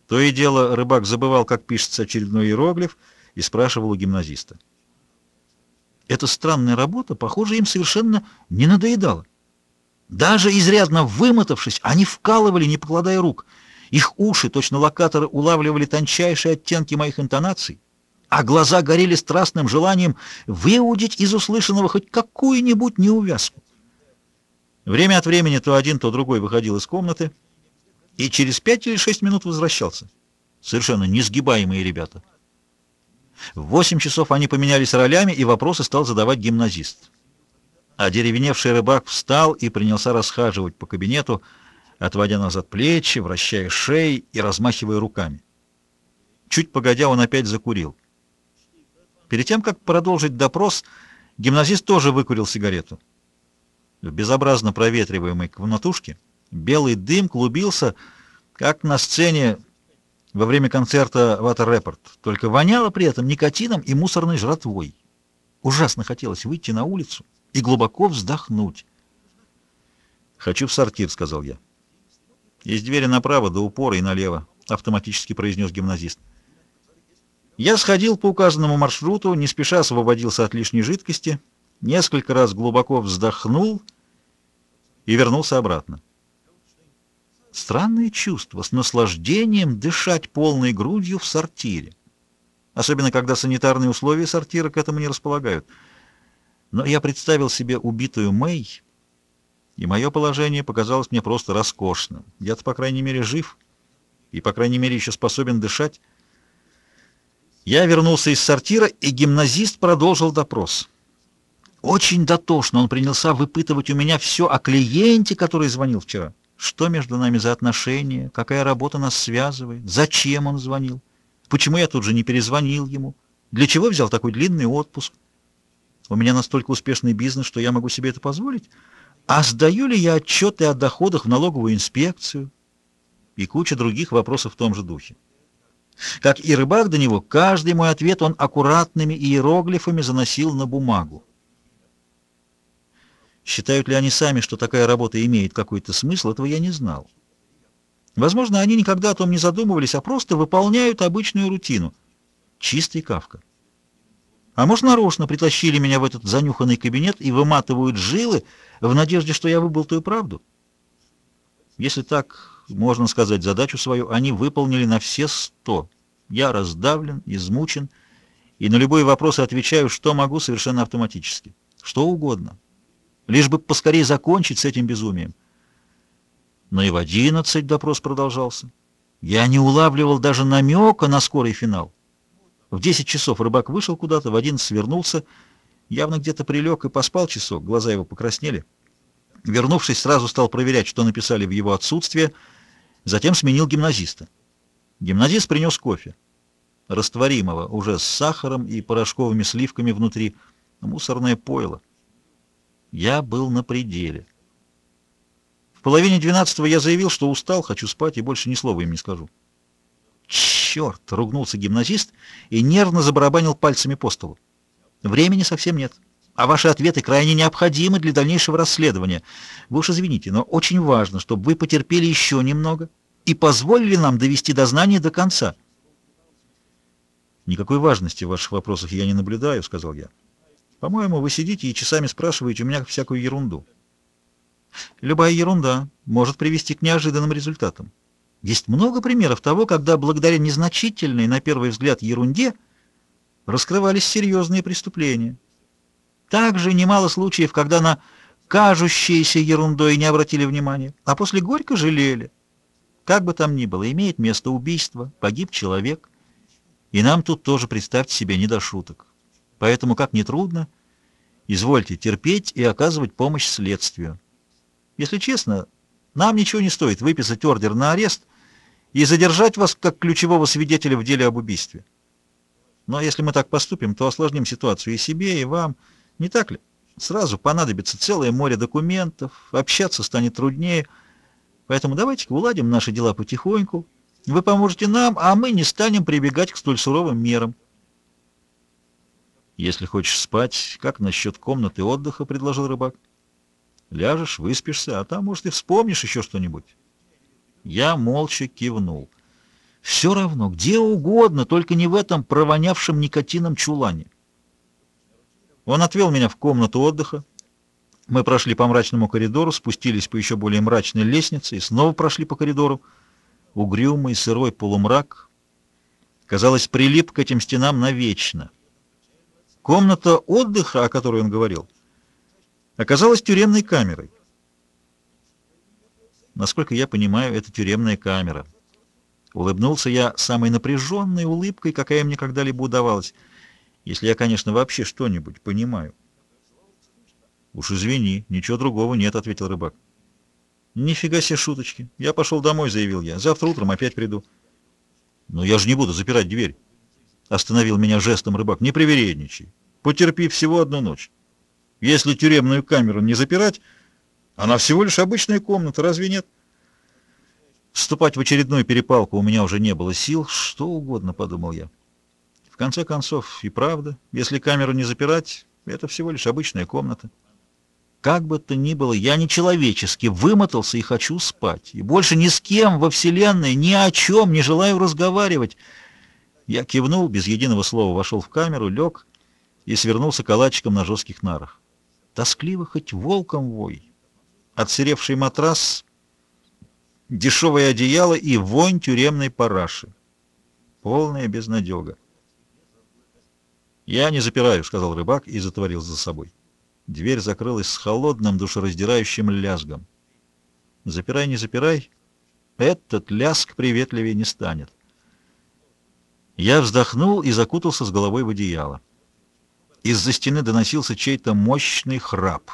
То и дело рыбак забывал, как пишется очередной иероглиф, и спрашивал у гимназиста. Эта странная работа, похоже, им совершенно не надоедала. Даже изрядно вымотавшись, они вкалывали, не покладая рук. Их уши, точно локаторы, улавливали тончайшие оттенки моих интонаций, а глаза горели страстным желанием выудить из услышанного хоть какую-нибудь неувязку. Время от времени то один, то другой выходил из комнаты и через пять или шесть минут возвращался. Совершенно несгибаемые ребята. В восемь часов они поменялись ролями, и вопросы стал задавать гимназист. А деревеневший рыбак встал и принялся расхаживать по кабинету, отводя назад плечи, вращая шеи и размахивая руками. Чуть погодя, он опять закурил. Перед тем, как продолжить допрос, гимназист тоже выкурил сигарету. В безобразно проветриваемой комнатушке белый дым клубился, как на сцене во время концерта Water Report, только воняло при этом никотином и мусорной жратвой. Ужасно хотелось выйти на улицу и глубоко вздохнуть. «Хочу в сортир», — сказал я. «Есть двери направо, до упора и налево», — автоматически произнес гимназист. Я сходил по указанному маршруту, не спеша освободился от лишней жидкости, несколько раз глубоко вздохнул и вернулся обратно. Странное чувство, с наслаждением дышать полной грудью в сортире. Особенно, когда санитарные условия сортира к этому не располагают. Но я представил себе убитую Мэй, и мое положение показалось мне просто роскошным. Я-то, по крайней мере, жив, и, по крайней мере, еще способен дышать. Я вернулся из сортира, и гимназист продолжил допрос. Очень дотошно он принялся выпытывать у меня все о клиенте, который звонил вчера. Что между нами за отношения, какая работа нас связывает, зачем он звонил, почему я тут же не перезвонил ему, для чего взял такой длинный отпуск. У меня настолько успешный бизнес, что я могу себе это позволить. А сдаю ли я отчеты о доходах в налоговую инспекцию? И куча других вопросов в том же духе. Как и рыбак до него, каждый мой ответ он аккуратными иероглифами заносил на бумагу. Считают ли они сами, что такая работа имеет какой-то смысл, этого я не знал. Возможно, они никогда о том не задумывались, а просто выполняют обычную рутину. Чистый кавка. А может, нарочно притащили меня в этот занюханный кабинет и выматывают жилы в надежде, что я выболтаю правду? Если так можно сказать задачу свою, они выполнили на все сто. Я раздавлен, измучен, и на любые вопросы отвечаю, что могу, совершенно автоматически. Что угодно лишь бы поскорее закончить с этим безумием. Но и в одиннадцать допрос продолжался. Я не улавливал даже намека на скорый финал. В десять часов рыбак вышел куда-то, в одиннадцать вернулся, явно где-то прилег и поспал часок, глаза его покраснели. Вернувшись, сразу стал проверять, что написали в его отсутствие, затем сменил гимназиста. Гимназист принес кофе, растворимого, уже с сахаром и порошковыми сливками внутри, мусорное пойло. Я был на пределе. В половине двенадцатого я заявил, что устал, хочу спать и больше ни слова им не скажу. «Черт!» — ругнулся гимназист и нервно забарабанил пальцами по столу. «Времени совсем нет, а ваши ответы крайне необходимы для дальнейшего расследования. Вы уж извините, но очень важно, чтобы вы потерпели еще немного и позволили нам довести дознание до конца». «Никакой важности в ваших вопросах я не наблюдаю», — сказал я. По-моему, вы сидите и часами спрашиваете у меня всякую ерунду. Любая ерунда может привести к неожиданным результатам. Есть много примеров того, когда благодаря незначительной, на первый взгляд, ерунде раскрывались серьезные преступления. Также немало случаев, когда на кажущиеся ерундой не обратили внимания, а после горько жалели. Как бы там ни было, имеет место убийство, погиб человек, и нам тут тоже, представьте себе, не до шуток. Поэтому, как ни трудно, извольте терпеть и оказывать помощь следствию. Если честно, нам ничего не стоит выписать ордер на арест и задержать вас как ключевого свидетеля в деле об убийстве. Но если мы так поступим, то осложним ситуацию и себе, и вам. Не так ли? Сразу понадобится целое море документов, общаться станет труднее. Поэтому давайте-ка уладим наши дела потихоньку. Вы поможете нам, а мы не станем прибегать к столь суровым мерам. «Если хочешь спать, как насчет комнаты отдыха?» — предложил рыбак. «Ляжешь, выспишься, а там, может, и вспомнишь еще что-нибудь». Я молча кивнул. «Все равно, где угодно, только не в этом провонявшем никотином чулане». Он отвел меня в комнату отдыха. Мы прошли по мрачному коридору, спустились по еще более мрачной лестнице и снова прошли по коридору. Угрюмый сырой полумрак, казалось, прилип к этим стенам навечно. Комната отдыха, о которой он говорил, оказалась тюремной камерой. Насколько я понимаю, это тюремная камера. Улыбнулся я самой напряженной улыбкой, какая мне когда-либо удавалась, если я, конечно, вообще что-нибудь понимаю. «Уж извини, ничего другого нет», — ответил рыбак. «Нифига себе шуточки. Я пошел домой», — заявил я. «Завтра утром опять приду». «Но я же не буду запирать дверь». Остановил меня жестом рыбак. Не привередничай. Потерпи всего одну ночь. Если тюремную камеру не запирать, она всего лишь обычная комната, разве нет? Вступать в очередную перепалку у меня уже не было сил. Что угодно, подумал я. В конце концов, и правда, если камеру не запирать, это всего лишь обычная комната. Как бы то ни было, я нечеловечески вымотался и хочу спать. И больше ни с кем во Вселенной ни о чем не желаю разговаривать. Я кивнул, без единого слова вошел в камеру, лег и свернулся калачиком на жестких нарах. Тоскливо хоть волком вой. Отсыревший матрас дешевое одеяло и вонь тюремной параши. Полная безнадега. «Я не запираю», — сказал рыбак и затворил за собой. Дверь закрылась с холодным, душераздирающим лязгом. «Запирай, не запирай, этот лязг приветливее не станет». Я вздохнул и закутался с головой в одеяло. Из-за стены доносился чей-то мощный храп.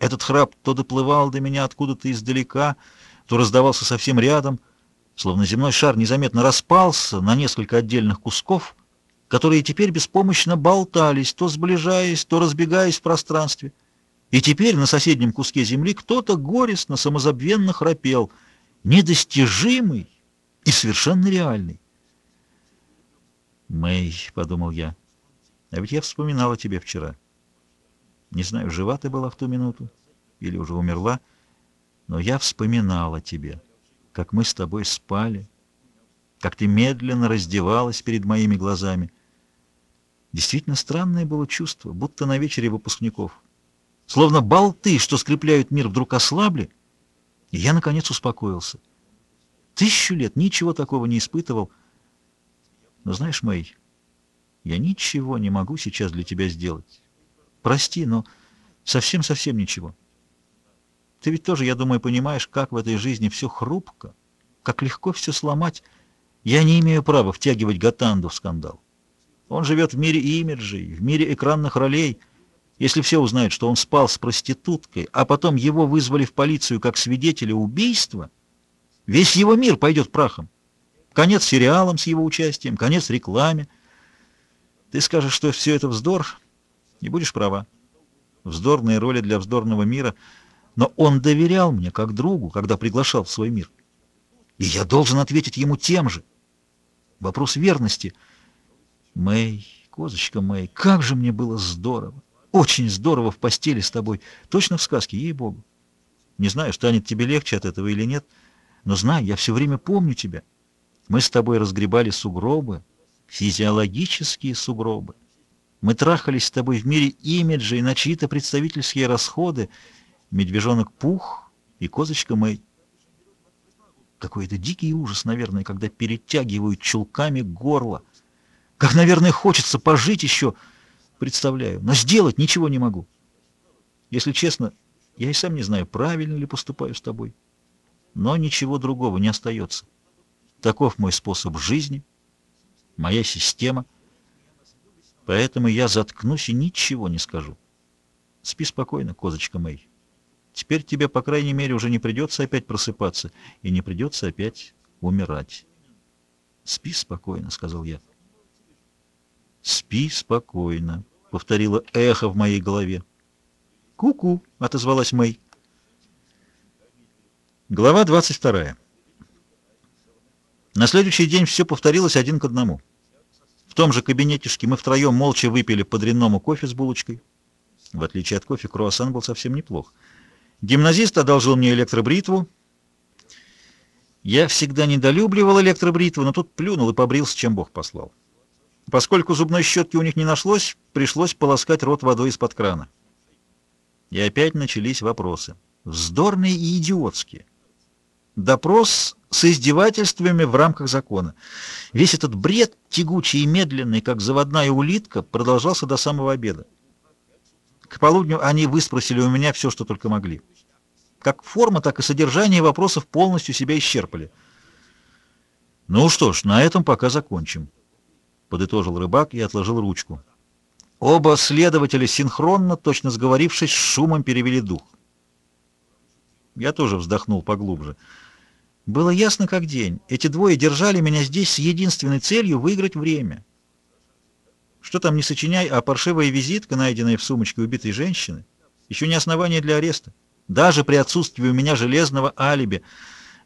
Этот храп то доплывал до меня откуда-то издалека, то раздавался совсем рядом, словно земной шар незаметно распался на несколько отдельных кусков, которые теперь беспомощно болтались, то сближаясь, то разбегаясь в пространстве. И теперь на соседнем куске земли кто-то горестно, самозабвенно храпел, недостижимый и совершенно реальный. «Мэй», — подумал я, — «а ведь я вспоминала тебе вчера. Не знаю, жива ты была в ту минуту или уже умерла, но я вспоминала тебе, как мы с тобой спали, как ты медленно раздевалась перед моими глазами. Действительно странное было чувство, будто на вечере выпускников. Словно болты, что скрепляют мир, вдруг ослабли, и я, наконец, успокоился. Тысячу лет ничего такого не испытывал, но знаешь, Мэй, я ничего не могу сейчас для тебя сделать. Прости, но совсем-совсем ничего. Ты ведь тоже, я думаю, понимаешь, как в этой жизни все хрупко, как легко все сломать. Я не имею права втягивать Гатанду в скандал. Он живет в мире имиджей, в мире экранных ролей. Если все узнают, что он спал с проституткой, а потом его вызвали в полицию как свидетеля убийства, весь его мир пойдет прахом. Конец сериалам с его участием, конец рекламе. Ты скажешь, что все это вздор, и будешь права. Вздорные роли для вздорного мира, но он доверял мне как другу, когда приглашал в свой мир. И я должен ответить ему тем же. Вопрос верности. Мэй, козочка Мэй, как же мне было здорово. Очень здорово в постели с тобой. Точно в сказке, ей-богу. Не знаю, станет тебе легче от этого или нет, но знай, я все время помню тебя. Мы с тобой разгребали сугробы, физиологические сугробы. Мы трахались с тобой в мире имиджей на чьи-то представительские расходы. Медвежонок Пух и козочка Мэй. Какой-то дикий ужас, наверное, когда перетягивают чулками горло. Как, наверное, хочется пожить еще, представляю, но сделать ничего не могу. Если честно, я и сам не знаю, правильно ли поступаю с тобой. Но ничего другого не остается. Таков мой способ жизни, моя система. Поэтому я заткнусь и ничего не скажу. Спи спокойно, козочка Мэй. Теперь тебе, по крайней мере, уже не придется опять просыпаться и не придется опять умирать. «Спи спокойно», — сказал я. «Спи спокойно», — повторило эхо в моей голове. «Ку-ку», — отозвалась Мэй. Глава двадцать вторая. На следующий день все повторилось один к одному. Том же кабинетишке мы втроем молча выпили по дрянному кофе с булочкой. В отличие от кофе, круассан был совсем неплох. Гимназист одолжил мне электробритву. Я всегда недолюбливал электробритву, но тут плюнул и побрился, чем Бог послал. Поскольку зубной щетки у них не нашлось, пришлось полоскать рот водой из-под крана. И опять начались вопросы. Вздорные и идиотские. Допрос с издевательствами в рамках закона. Весь этот бред, тягучий и медленный, как заводная улитка, продолжался до самого обеда. К полудню они выспросили у меня все, что только могли. Как форма, так и содержание вопросов полностью себя исчерпали. «Ну что ж, на этом пока закончим», — подытожил рыбак и отложил ручку. Оба следователя синхронно, точно сговорившись, шумом перевели дух. Я тоже вздохнул поглубже. Было ясно как день. Эти двое держали меня здесь с единственной целью выиграть время. Что там не сочиняй, а паршивая визитка, найденная в сумочке убитой женщины, еще не основание для ареста. Даже при отсутствии у меня железного алиби.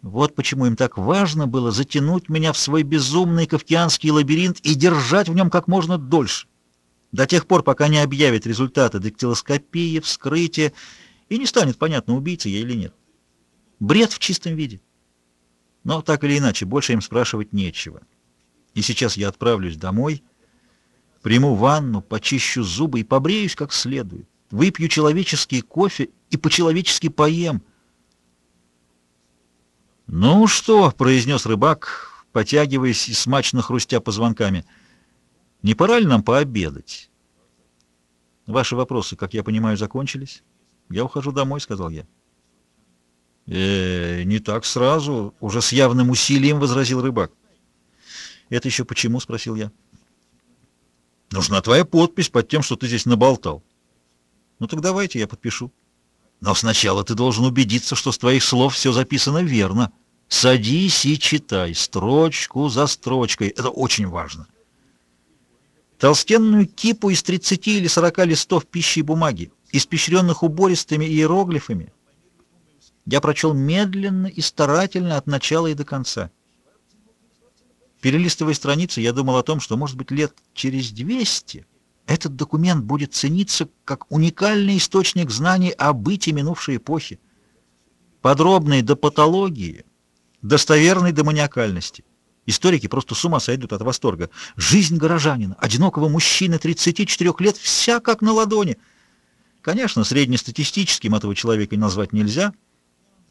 Вот почему им так важно было затянуть меня в свой безумный кавкианский лабиринт и держать в нем как можно дольше. До тех пор, пока не объявят результаты дактилоскопии, вскрытия, и не станет понятно, убийца я или нет. Бред в чистом виде. Но так или иначе, больше им спрашивать нечего. И сейчас я отправлюсь домой, приму ванну, почищу зубы и побреюсь как следует, выпью человеческий кофе и по-человечески поем. «Ну что?» — произнес рыбак, потягиваясь и смачно хрустя позвонками. «Не пора ли нам пообедать?» «Ваши вопросы, как я понимаю, закончились?» «Я ухожу домой», — сказал я. «Э, не так сразу», — уже с явным усилием возразил рыбак. «Это еще почему?» — спросил я. «Нужна твоя подпись под тем, что ты здесь наболтал». «Ну так давайте, я подпишу». «Но сначала ты должен убедиться, что с твоих слов все записано верно. Садись и читай, строчку за строчкой. Это очень важно». Толстенную кипу из 30 или 40 листов пищи и бумаги, испещренных убористыми иероглифами, я прочел медленно и старательно от начала и до конца. Перелистывая страницы, я думал о том, что, может быть, лет через 200 этот документ будет цениться как уникальный источник знаний о быте минувшей эпохи, подробный до патологии, достоверный до маниакальности. Историки просто с ума сойдут от восторга. Жизнь горожанина, одинокого мужчины 34 лет, вся как на ладони. Конечно, среднестатистическим этого человека назвать нельзя —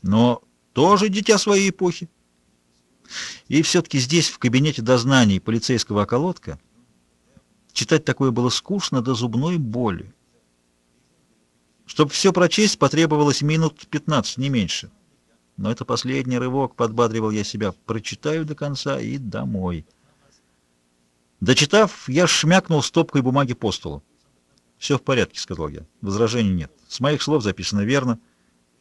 но тоже дитя своей эпохи. И все-таки здесь, в кабинете дознаний полицейского околотка, читать такое было скучно до зубной боли. Чтобы все прочесть, потребовалось минут 15, не меньше. Но это последний рывок, подбадривал я себя. Прочитаю до конца и домой. Дочитав, я шмякнул стопкой бумаги по столу. «Все в порядке», — сказал я. «Возражений нет. С моих слов записано верно».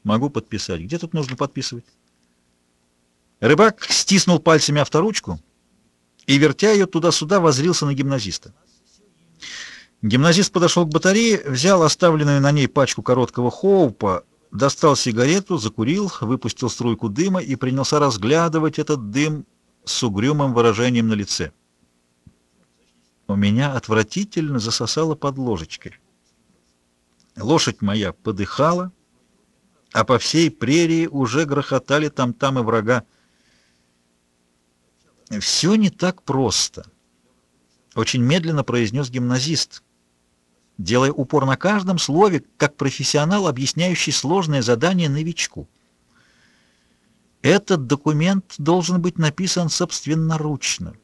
Могу подписать. Где тут нужно подписывать? Рыбак стиснул пальцами авторучку и, вертя ее туда-сюда, возрился на гимназиста. Гимназист подошел к батарее, взял оставленную на ней пачку короткого хоупа, достал сигарету, закурил, выпустил струйку дыма и принялся разглядывать этот дым с угрюмым выражением на лице. У меня отвратительно засосало под ложечкой. Лошадь моя подыхала, а по всей прерии уже грохотали там-там и врага. «Все не так просто», — очень медленно произнес гимназист, делая упор на каждом слове, как профессионал, объясняющий сложное задание новичку. «Этот документ должен быть написан собственноручно».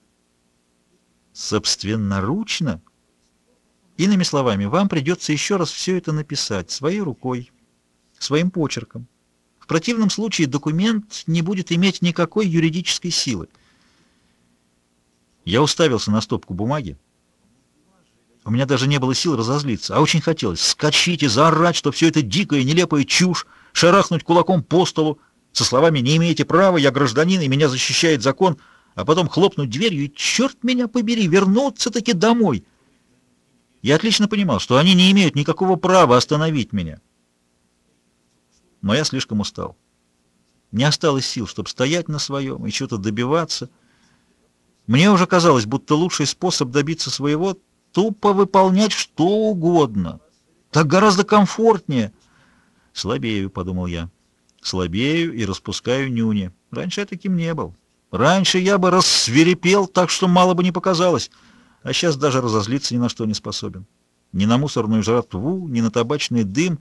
«Собственноручно?» Иными словами, вам придется еще раз все это написать своей рукой, своим почерком. В противном случае документ не будет иметь никакой юридической силы. Я уставился на стопку бумаги. У меня даже не было сил разозлиться, а очень хотелось скачить и заорать, что все это дикая, нелепая чушь, шарахнуть кулаком по столу, со словами «не имеете права, я гражданин, и меня защищает закон», а потом хлопнуть дверью и, черт меня побери, вернуться-таки домой. Я отлично понимал, что они не имеют никакого права остановить меня но я слишком устал. Не осталось сил, чтобы стоять на своем и что-то добиваться. Мне уже казалось, будто лучший способ добиться своего — тупо выполнять что угодно. Так гораздо комфортнее. Слабею, — подумал я. Слабею и распускаю нюни. Раньше я таким не был. Раньше я бы рассверепел так, что мало бы не показалось. А сейчас даже разозлиться ни на что не способен. Ни на мусорную жратву, ни на табачный дым,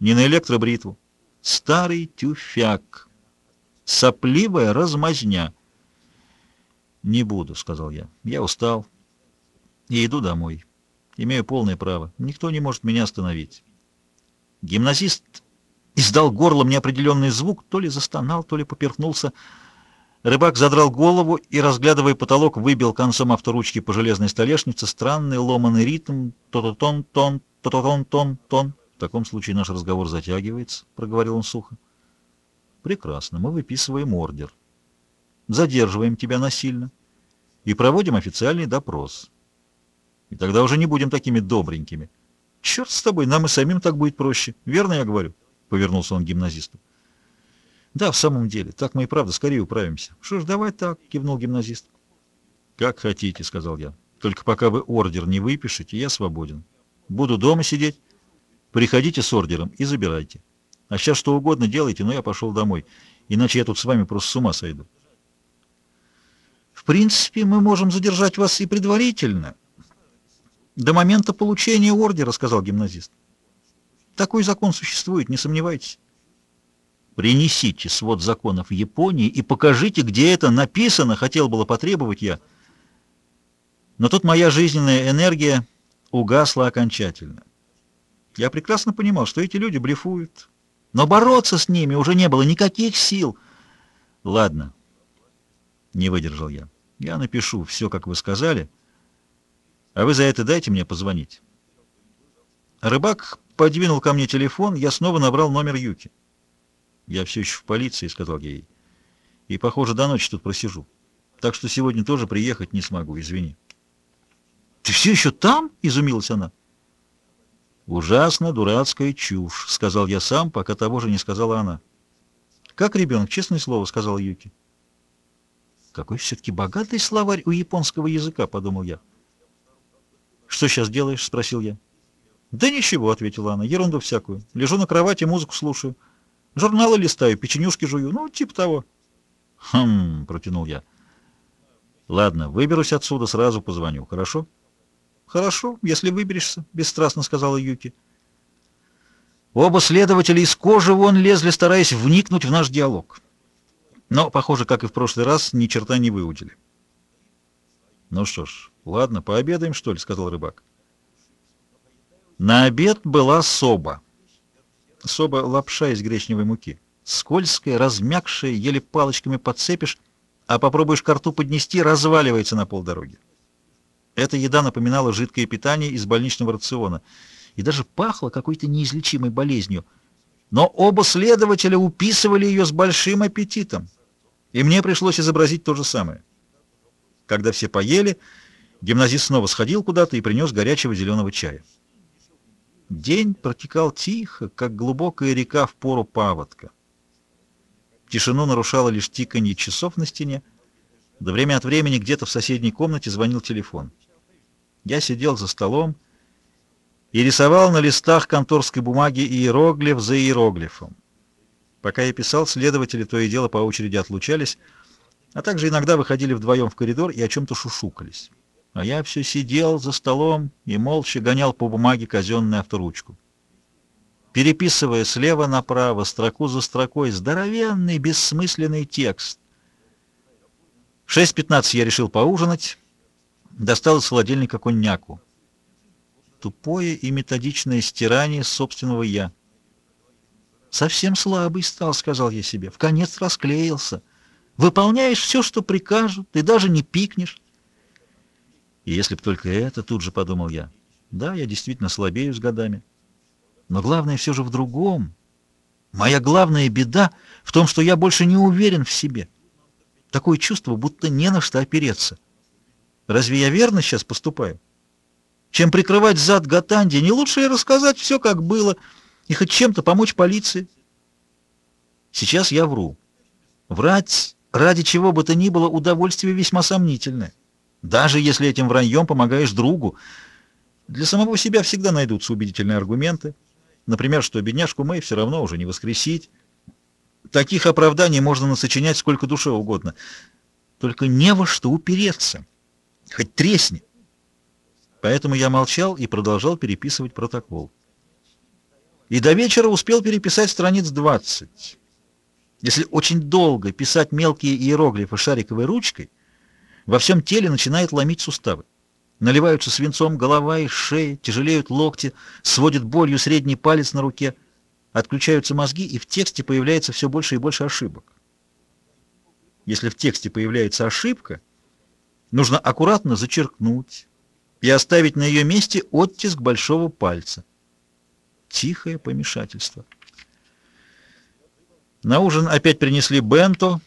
ни на электробритву. Старый тюфяк. Сопливая размазня. «Не буду», — сказал я. «Я устал. И иду домой. Имею полное право. Никто не может меня остановить». Гимназист издал горлом неопределенный звук, то ли застонал, то ли поперхнулся. Рыбак задрал голову и, разглядывая потолок, выбил концом авторучки по железной столешнице странный ломаный ритм то-то-тон-тон, то-то-тон-тон-тон. В таком случае наш разговор затягивается, — проговорил он сухо. Прекрасно, мы выписываем ордер. Задерживаем тебя насильно и проводим официальный допрос. И тогда уже не будем такими добренькими. Черт с тобой, нам и самим так будет проще. Верно я говорю? — повернулся он к гимназисту. Да, в самом деле, так мы и правда скорее управимся. Что ж, давай так, — кивнул гимназист. Как хотите, — сказал я. Только пока вы ордер не выпишете, я свободен. Буду дома сидеть Приходите с ордером и забирайте. А сейчас что угодно делайте, но я пошел домой. Иначе я тут с вами просто с ума сойду. В принципе, мы можем задержать вас и предварительно. До момента получения ордера, сказал гимназист. Такой закон существует, не сомневайтесь. Принесите свод законов Японии и покажите, где это написано, хотел было потребовать я. Но тут моя жизненная энергия угасла окончательно. Я прекрасно понимал, что эти люди блефуют, но бороться с ними уже не было никаких сил. Ладно, не выдержал я. Я напишу все, как вы сказали, а вы за это дайте мне позвонить. Рыбак подвинул ко мне телефон, я снова набрал номер Юки. «Я все еще в полиции», — сказал ей. «И, похоже, до ночи тут просижу. Так что сегодня тоже приехать не смогу, извини». «Ты все еще там?» — изумилась она. «Ужасно дурацкая чушь», — сказал я сам, пока того же не сказала она. «Как ребенок, честное слово», — сказала Юки. «Какой все-таки богатый словарь у японского языка», — подумал я. «Что сейчас делаешь?» — спросил я. «Да ничего», — ответила она, — «ерунду всякую. Лежу на кровати, музыку слушаю». Журналы листаю, печенюшки жую, ну, типа того. Хм, протянул я. Ладно, выберусь отсюда, сразу позвоню, хорошо? Хорошо, если выберешься, бесстрастно сказала Юки. Оба следователя из кожи вон лезли, стараясь вникнуть в наш диалог. Но, похоже, как и в прошлый раз, ни черта не выудили. «Ну что ж, ладно, пообедаем, что ли?» — сказал рыбак. На обед была соба. Соба лапша из гречневой муки. Скользкая, размягшая, еле палочками подцепишь, а попробуешь ко рту поднести, разваливается на полдороги. Эта еда напоминала жидкое питание из больничного рациона и даже пахла какой-то неизлечимой болезнью. Но оба следователя уписывали ее с большим аппетитом, и мне пришлось изобразить то же самое. Когда все поели, гимназист снова сходил куда-то и принес горячего зеленого чая. День протекал тихо, как глубокая река в пору паводка. Тишину нарушало лишь тиканье часов на стене, да время от времени где-то в соседней комнате звонил телефон. Я сидел за столом и рисовал на листах конторской бумаги иероглиф за иероглифом. Пока я писал, следователи то и дело по очереди отлучались, а также иногда выходили вдвоем в коридор и о чем-то шушукались а я все сидел за столом и молча гонял по бумаге казенную авторучку. Переписывая слева направо, строку за строкой, здоровенный, бессмысленный текст. В 6.15 я решил поужинать, достал из холодильника коньяку. Тупое и методичное стирание собственного «я». «Совсем слабый стал», — сказал я себе, — «в конец расклеился. Выполняешь все, что прикажут, ты даже не пикнешь». И если б только это, тут же подумал я. Да, я действительно слабею с годами. Но главное все же в другом. Моя главная беда в том, что я больше не уверен в себе. Такое чувство, будто не на что опереться. Разве я верно сейчас поступаю? Чем прикрывать зад Гатанди, не лучше ли рассказать все, как было, и хоть чем-то помочь полиции? Сейчас я вру. Врать ради чего бы то ни было удовольствие весьма сомнительное даже если этим враньем помогаешь другу. Для самого себя всегда найдутся убедительные аргументы. Например, что бедняжку Мэй все равно уже не воскресить. Таких оправданий можно насочинять сколько душе угодно. Только не во что упереться. Хоть тресни. Поэтому я молчал и продолжал переписывать протокол. И до вечера успел переписать страниц 20. Если очень долго писать мелкие иероглифы шариковой ручкой, во всем теле начинает ломить суставы. Наливаются свинцом голова и шея, тяжелеют локти, сводит болью средний палец на руке, отключаются мозги, и в тексте появляется все больше и больше ошибок. Если в тексте появляется ошибка, нужно аккуратно зачеркнуть и оставить на ее месте оттиск большого пальца. Тихое помешательство. На ужин опять принесли бенто,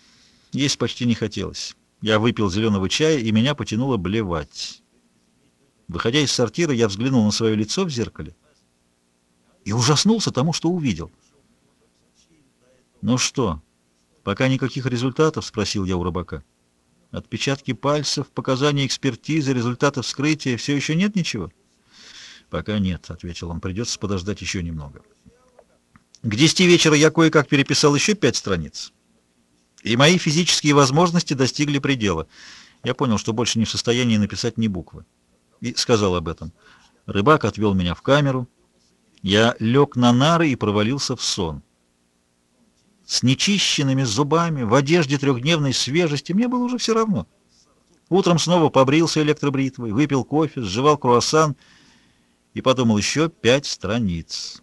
есть почти не хотелось. Я выпил зеленого чая, и меня потянуло блевать. Выходя из сортира, я взглянул на свое лицо в зеркале и ужаснулся тому, что увидел. «Ну что, пока никаких результатов?» — спросил я у рыбака. «Отпечатки пальцев, показания экспертизы, результаты вскрытия — все еще нет ничего?» «Пока нет», — ответил он. «Придется подождать еще немного». К десяти вечера я кое-как переписал еще пять страниц и мои физические возможности достигли предела. Я понял, что больше не в состоянии написать ни буквы. И сказал об этом. Рыбак отвел меня в камеру. Я лег на нары и провалился в сон. С нечищенными зубами, в одежде трехдневной свежести, мне было уже все равно. Утром снова побрился электробритвой, выпил кофе, сживал круассан и подумал еще пять страниц.